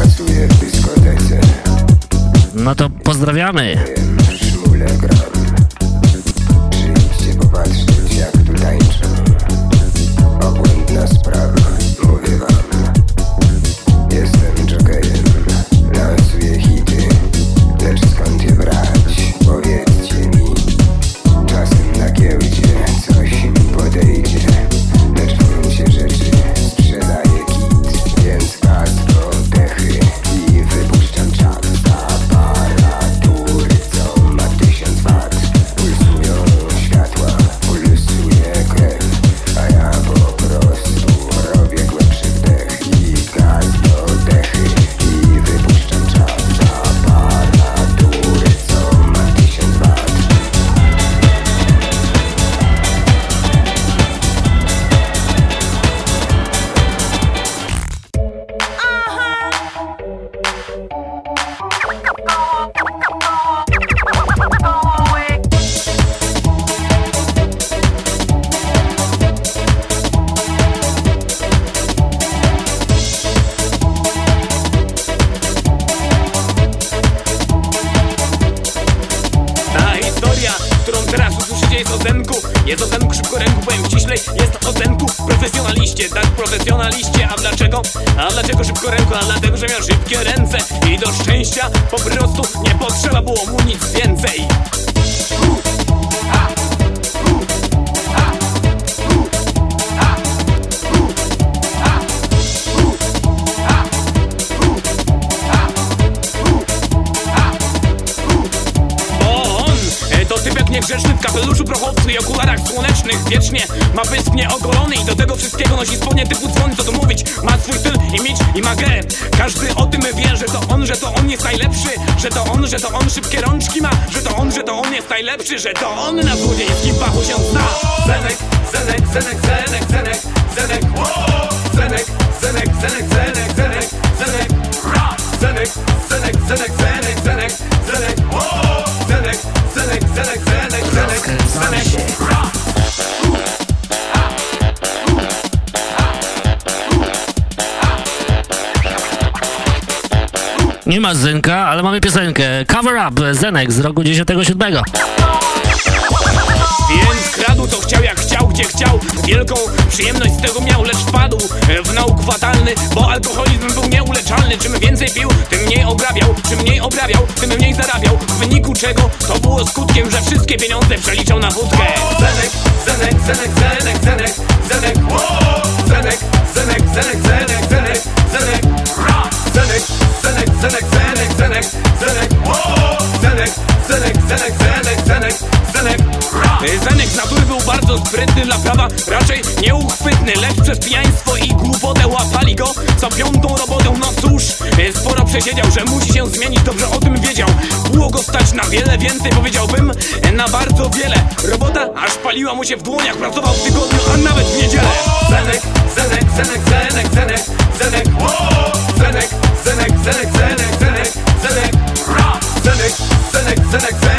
No to pozdrawiamy. 97. Więc kradł to chciał jak chciał, gdzie chciał. Wielką przyjemność z tego miał, lecz wpadł w nauk fatalny Bo alkoholizm był nieuleczalny. Czym więcej pił, tym mniej obrabiał. Czym mniej obrabiał, tym mniej zarabiał. W wyniku czego to było skutkiem, że wszystkie pieniądze przeliczał na wódkę. Zenek, Zenek, Zenek, Zenek, Sprytny dla prawa, raczej nieuchwytny Lecz przez pijaństwo i głupotę łapali go Co piątą robotę, no cóż Sporo przesiedział, że musi się zmienić Dobrze o tym wiedział Było go stać na wiele więcej Powiedziałbym na bardzo wiele Robota aż paliła mu się w dłoniach Pracował w tygodniu, a nawet w niedzielę Zenek, Zenek, Zenek, Zenek, Zenek Zenek, Zenek, Zenek, Zenek, Zenek Zenek, Zenek, Zenek, Zenek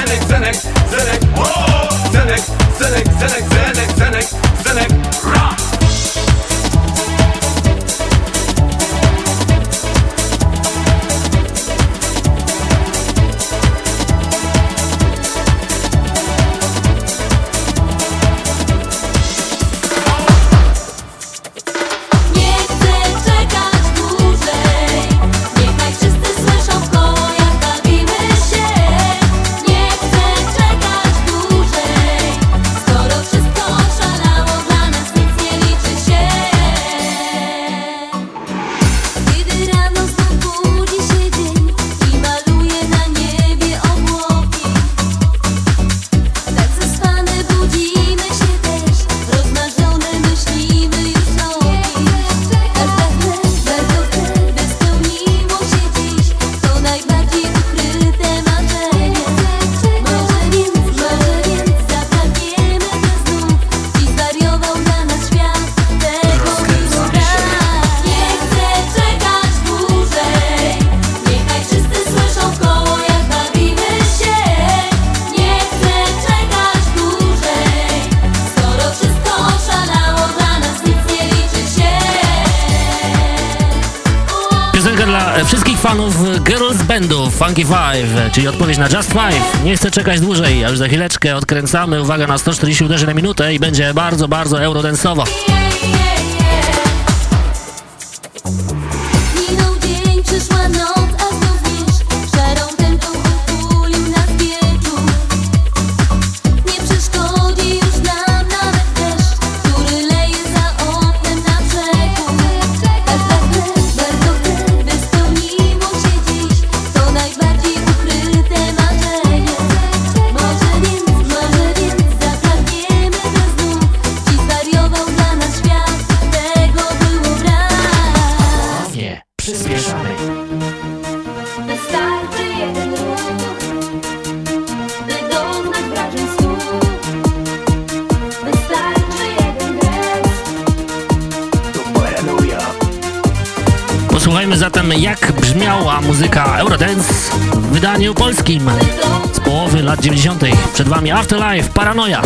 czyli odpowiedź na Just Five. Nie chcę czekać dłużej, a już za chwileczkę odkręcamy, uwaga, na 140 uderzeń na minutę i będzie bardzo, bardzo eurodensowo. Polskim z połowy lat 90. Przed Wami Afterlife, Paranoja.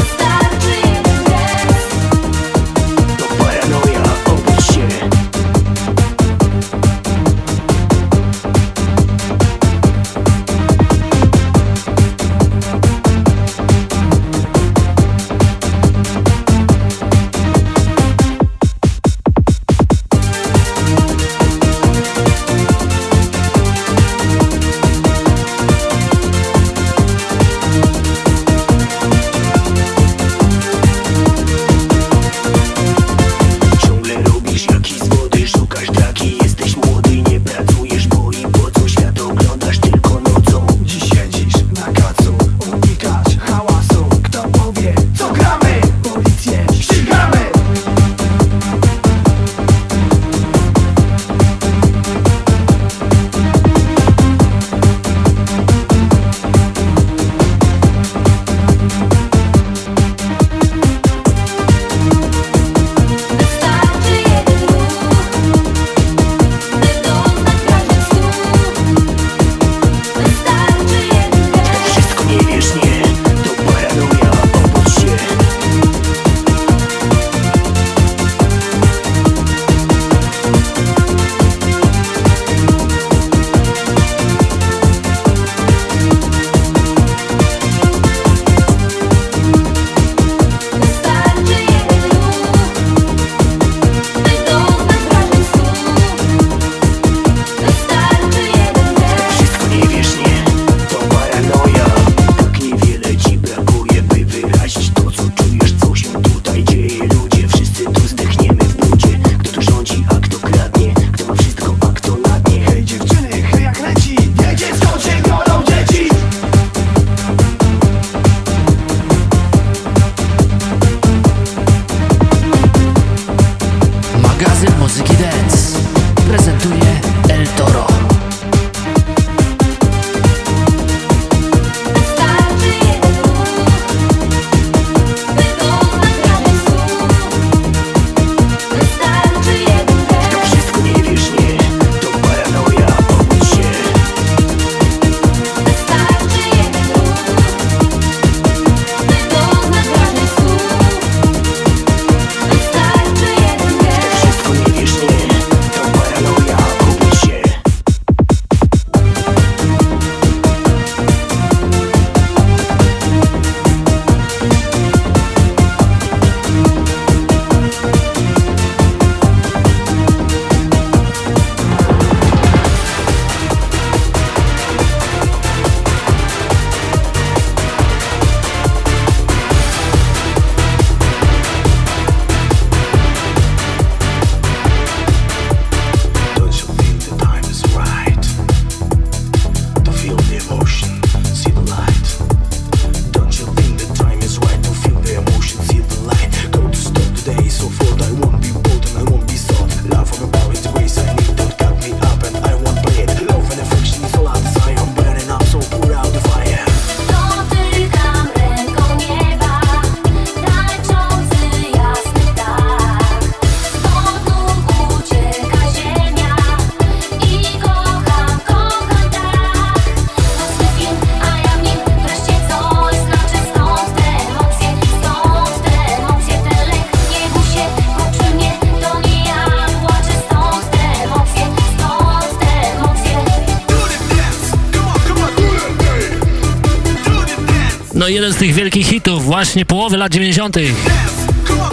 właśnie połowy lat 90.,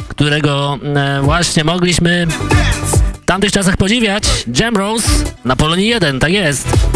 którego e, właśnie mogliśmy w tamtych czasach podziwiać. Jam Rose na Polonii 1, tak jest.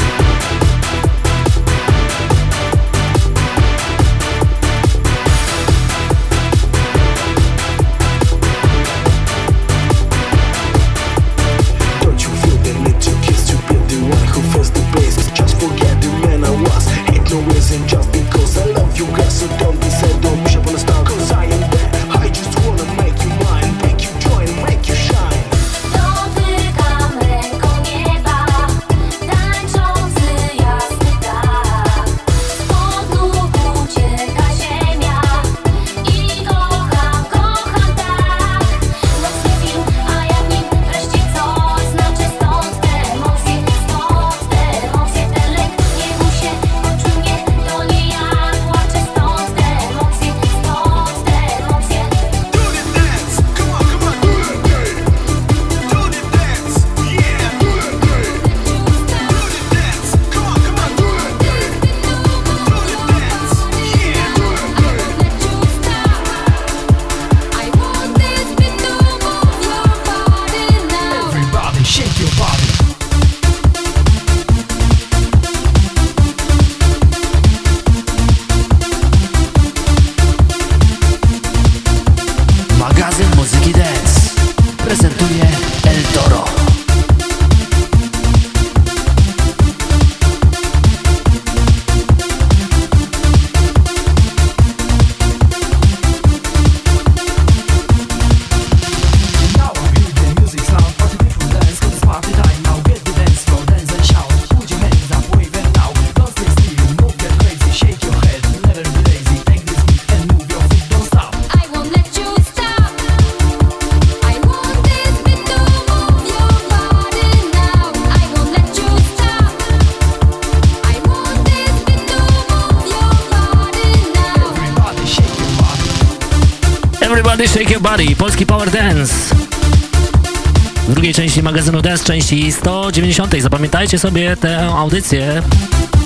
części 190. Zapamiętajcie sobie tę audycję.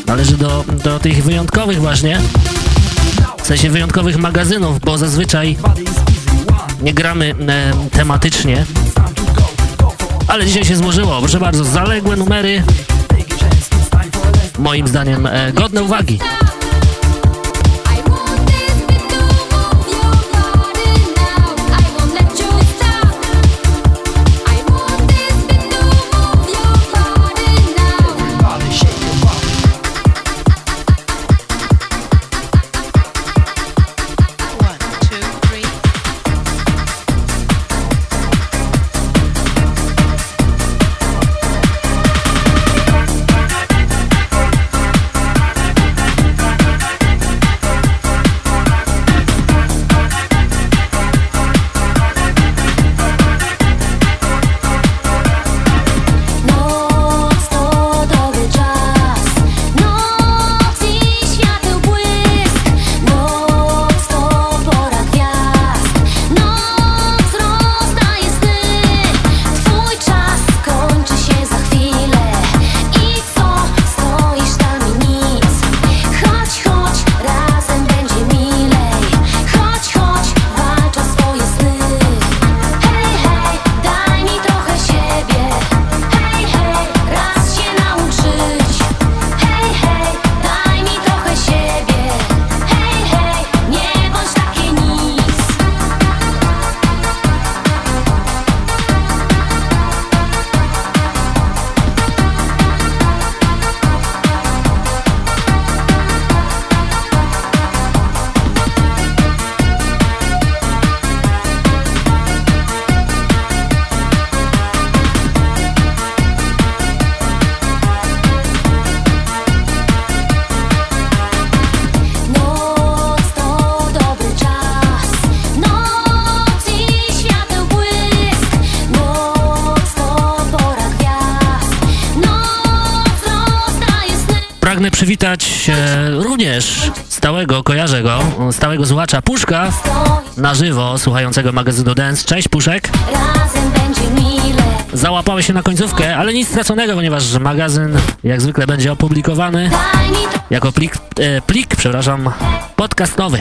Należy do, do tych wyjątkowych właśnie, w sensie wyjątkowych magazynów, bo zazwyczaj nie gramy e, tematycznie. Ale dzisiaj się złożyło. Proszę bardzo, zaległe numery, moim zdaniem e, godne uwagi. przywitać e, również stałego, kojarzę go, stałego złacza Puszka na żywo słuchającego magazynu Dance. Cześć Puszek! Załapałeś się na końcówkę, ale nic straconego, ponieważ magazyn jak zwykle będzie opublikowany jako plik, e, plik przepraszam, podcastowy.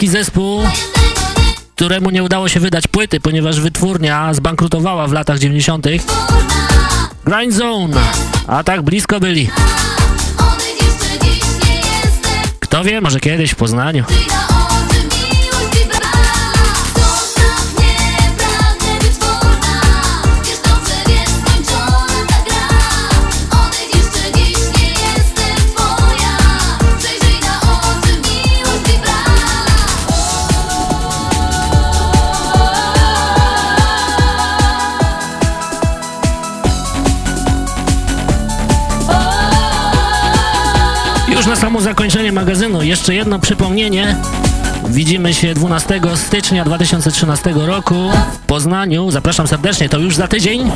polski zespół, któremu nie udało się wydać płyty, ponieważ wytwórnia zbankrutowała w latach 90. Grind Zone, a tak blisko byli. Kto wie, może kiedyś w Poznaniu. zakończenie magazynu jeszcze jedno przypomnienie. Widzimy się 12 stycznia 2013 roku w Poznaniu. Zapraszam serdecznie, to już za tydzień.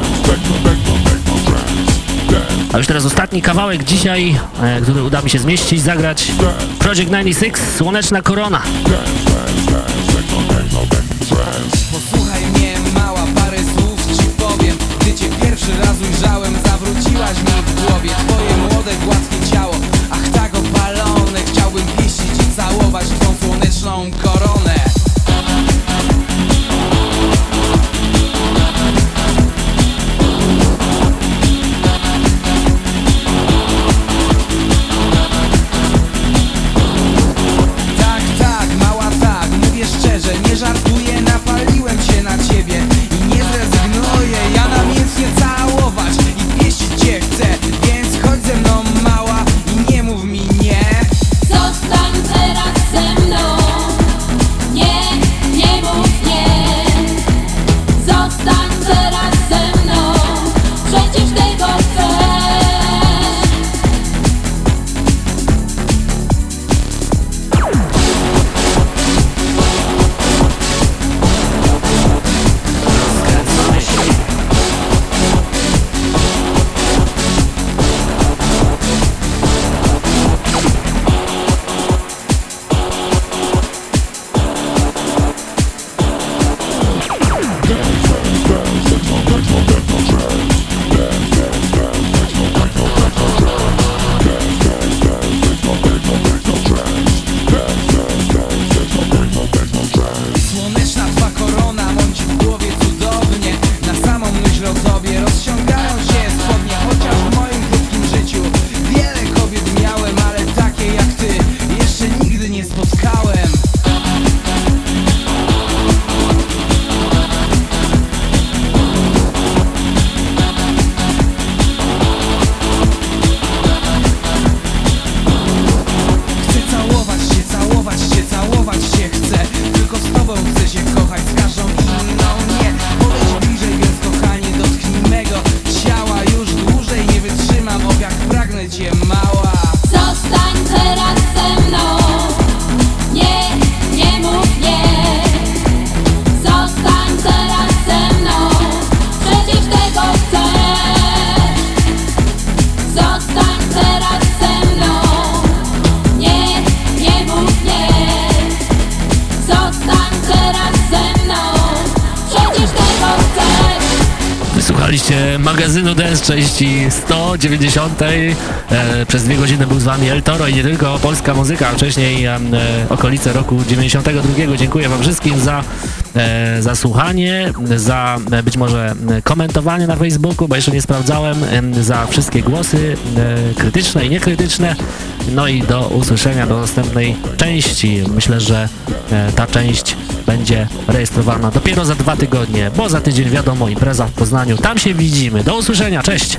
A już teraz ostatni kawałek dzisiaj, e, który uda mi się zmieścić, zagrać Project 96, Słoneczna Korona. 190. E, przez dwie godziny był z wami El Toro i nie tylko polska muzyka, a wcześniej e, okolice roku 92. Dziękuję wam wszystkim za, e, za słuchanie, za e, być może e, komentowanie na Facebooku, bo jeszcze nie sprawdzałem, za wszystkie głosy e, krytyczne i niekrytyczne. No i do usłyszenia do następnej części. Myślę, że ta część będzie rejestrowana dopiero za dwa tygodnie, bo za tydzień wiadomo impreza w Poznaniu. Tam się widzimy. Do usłyszenia, cześć!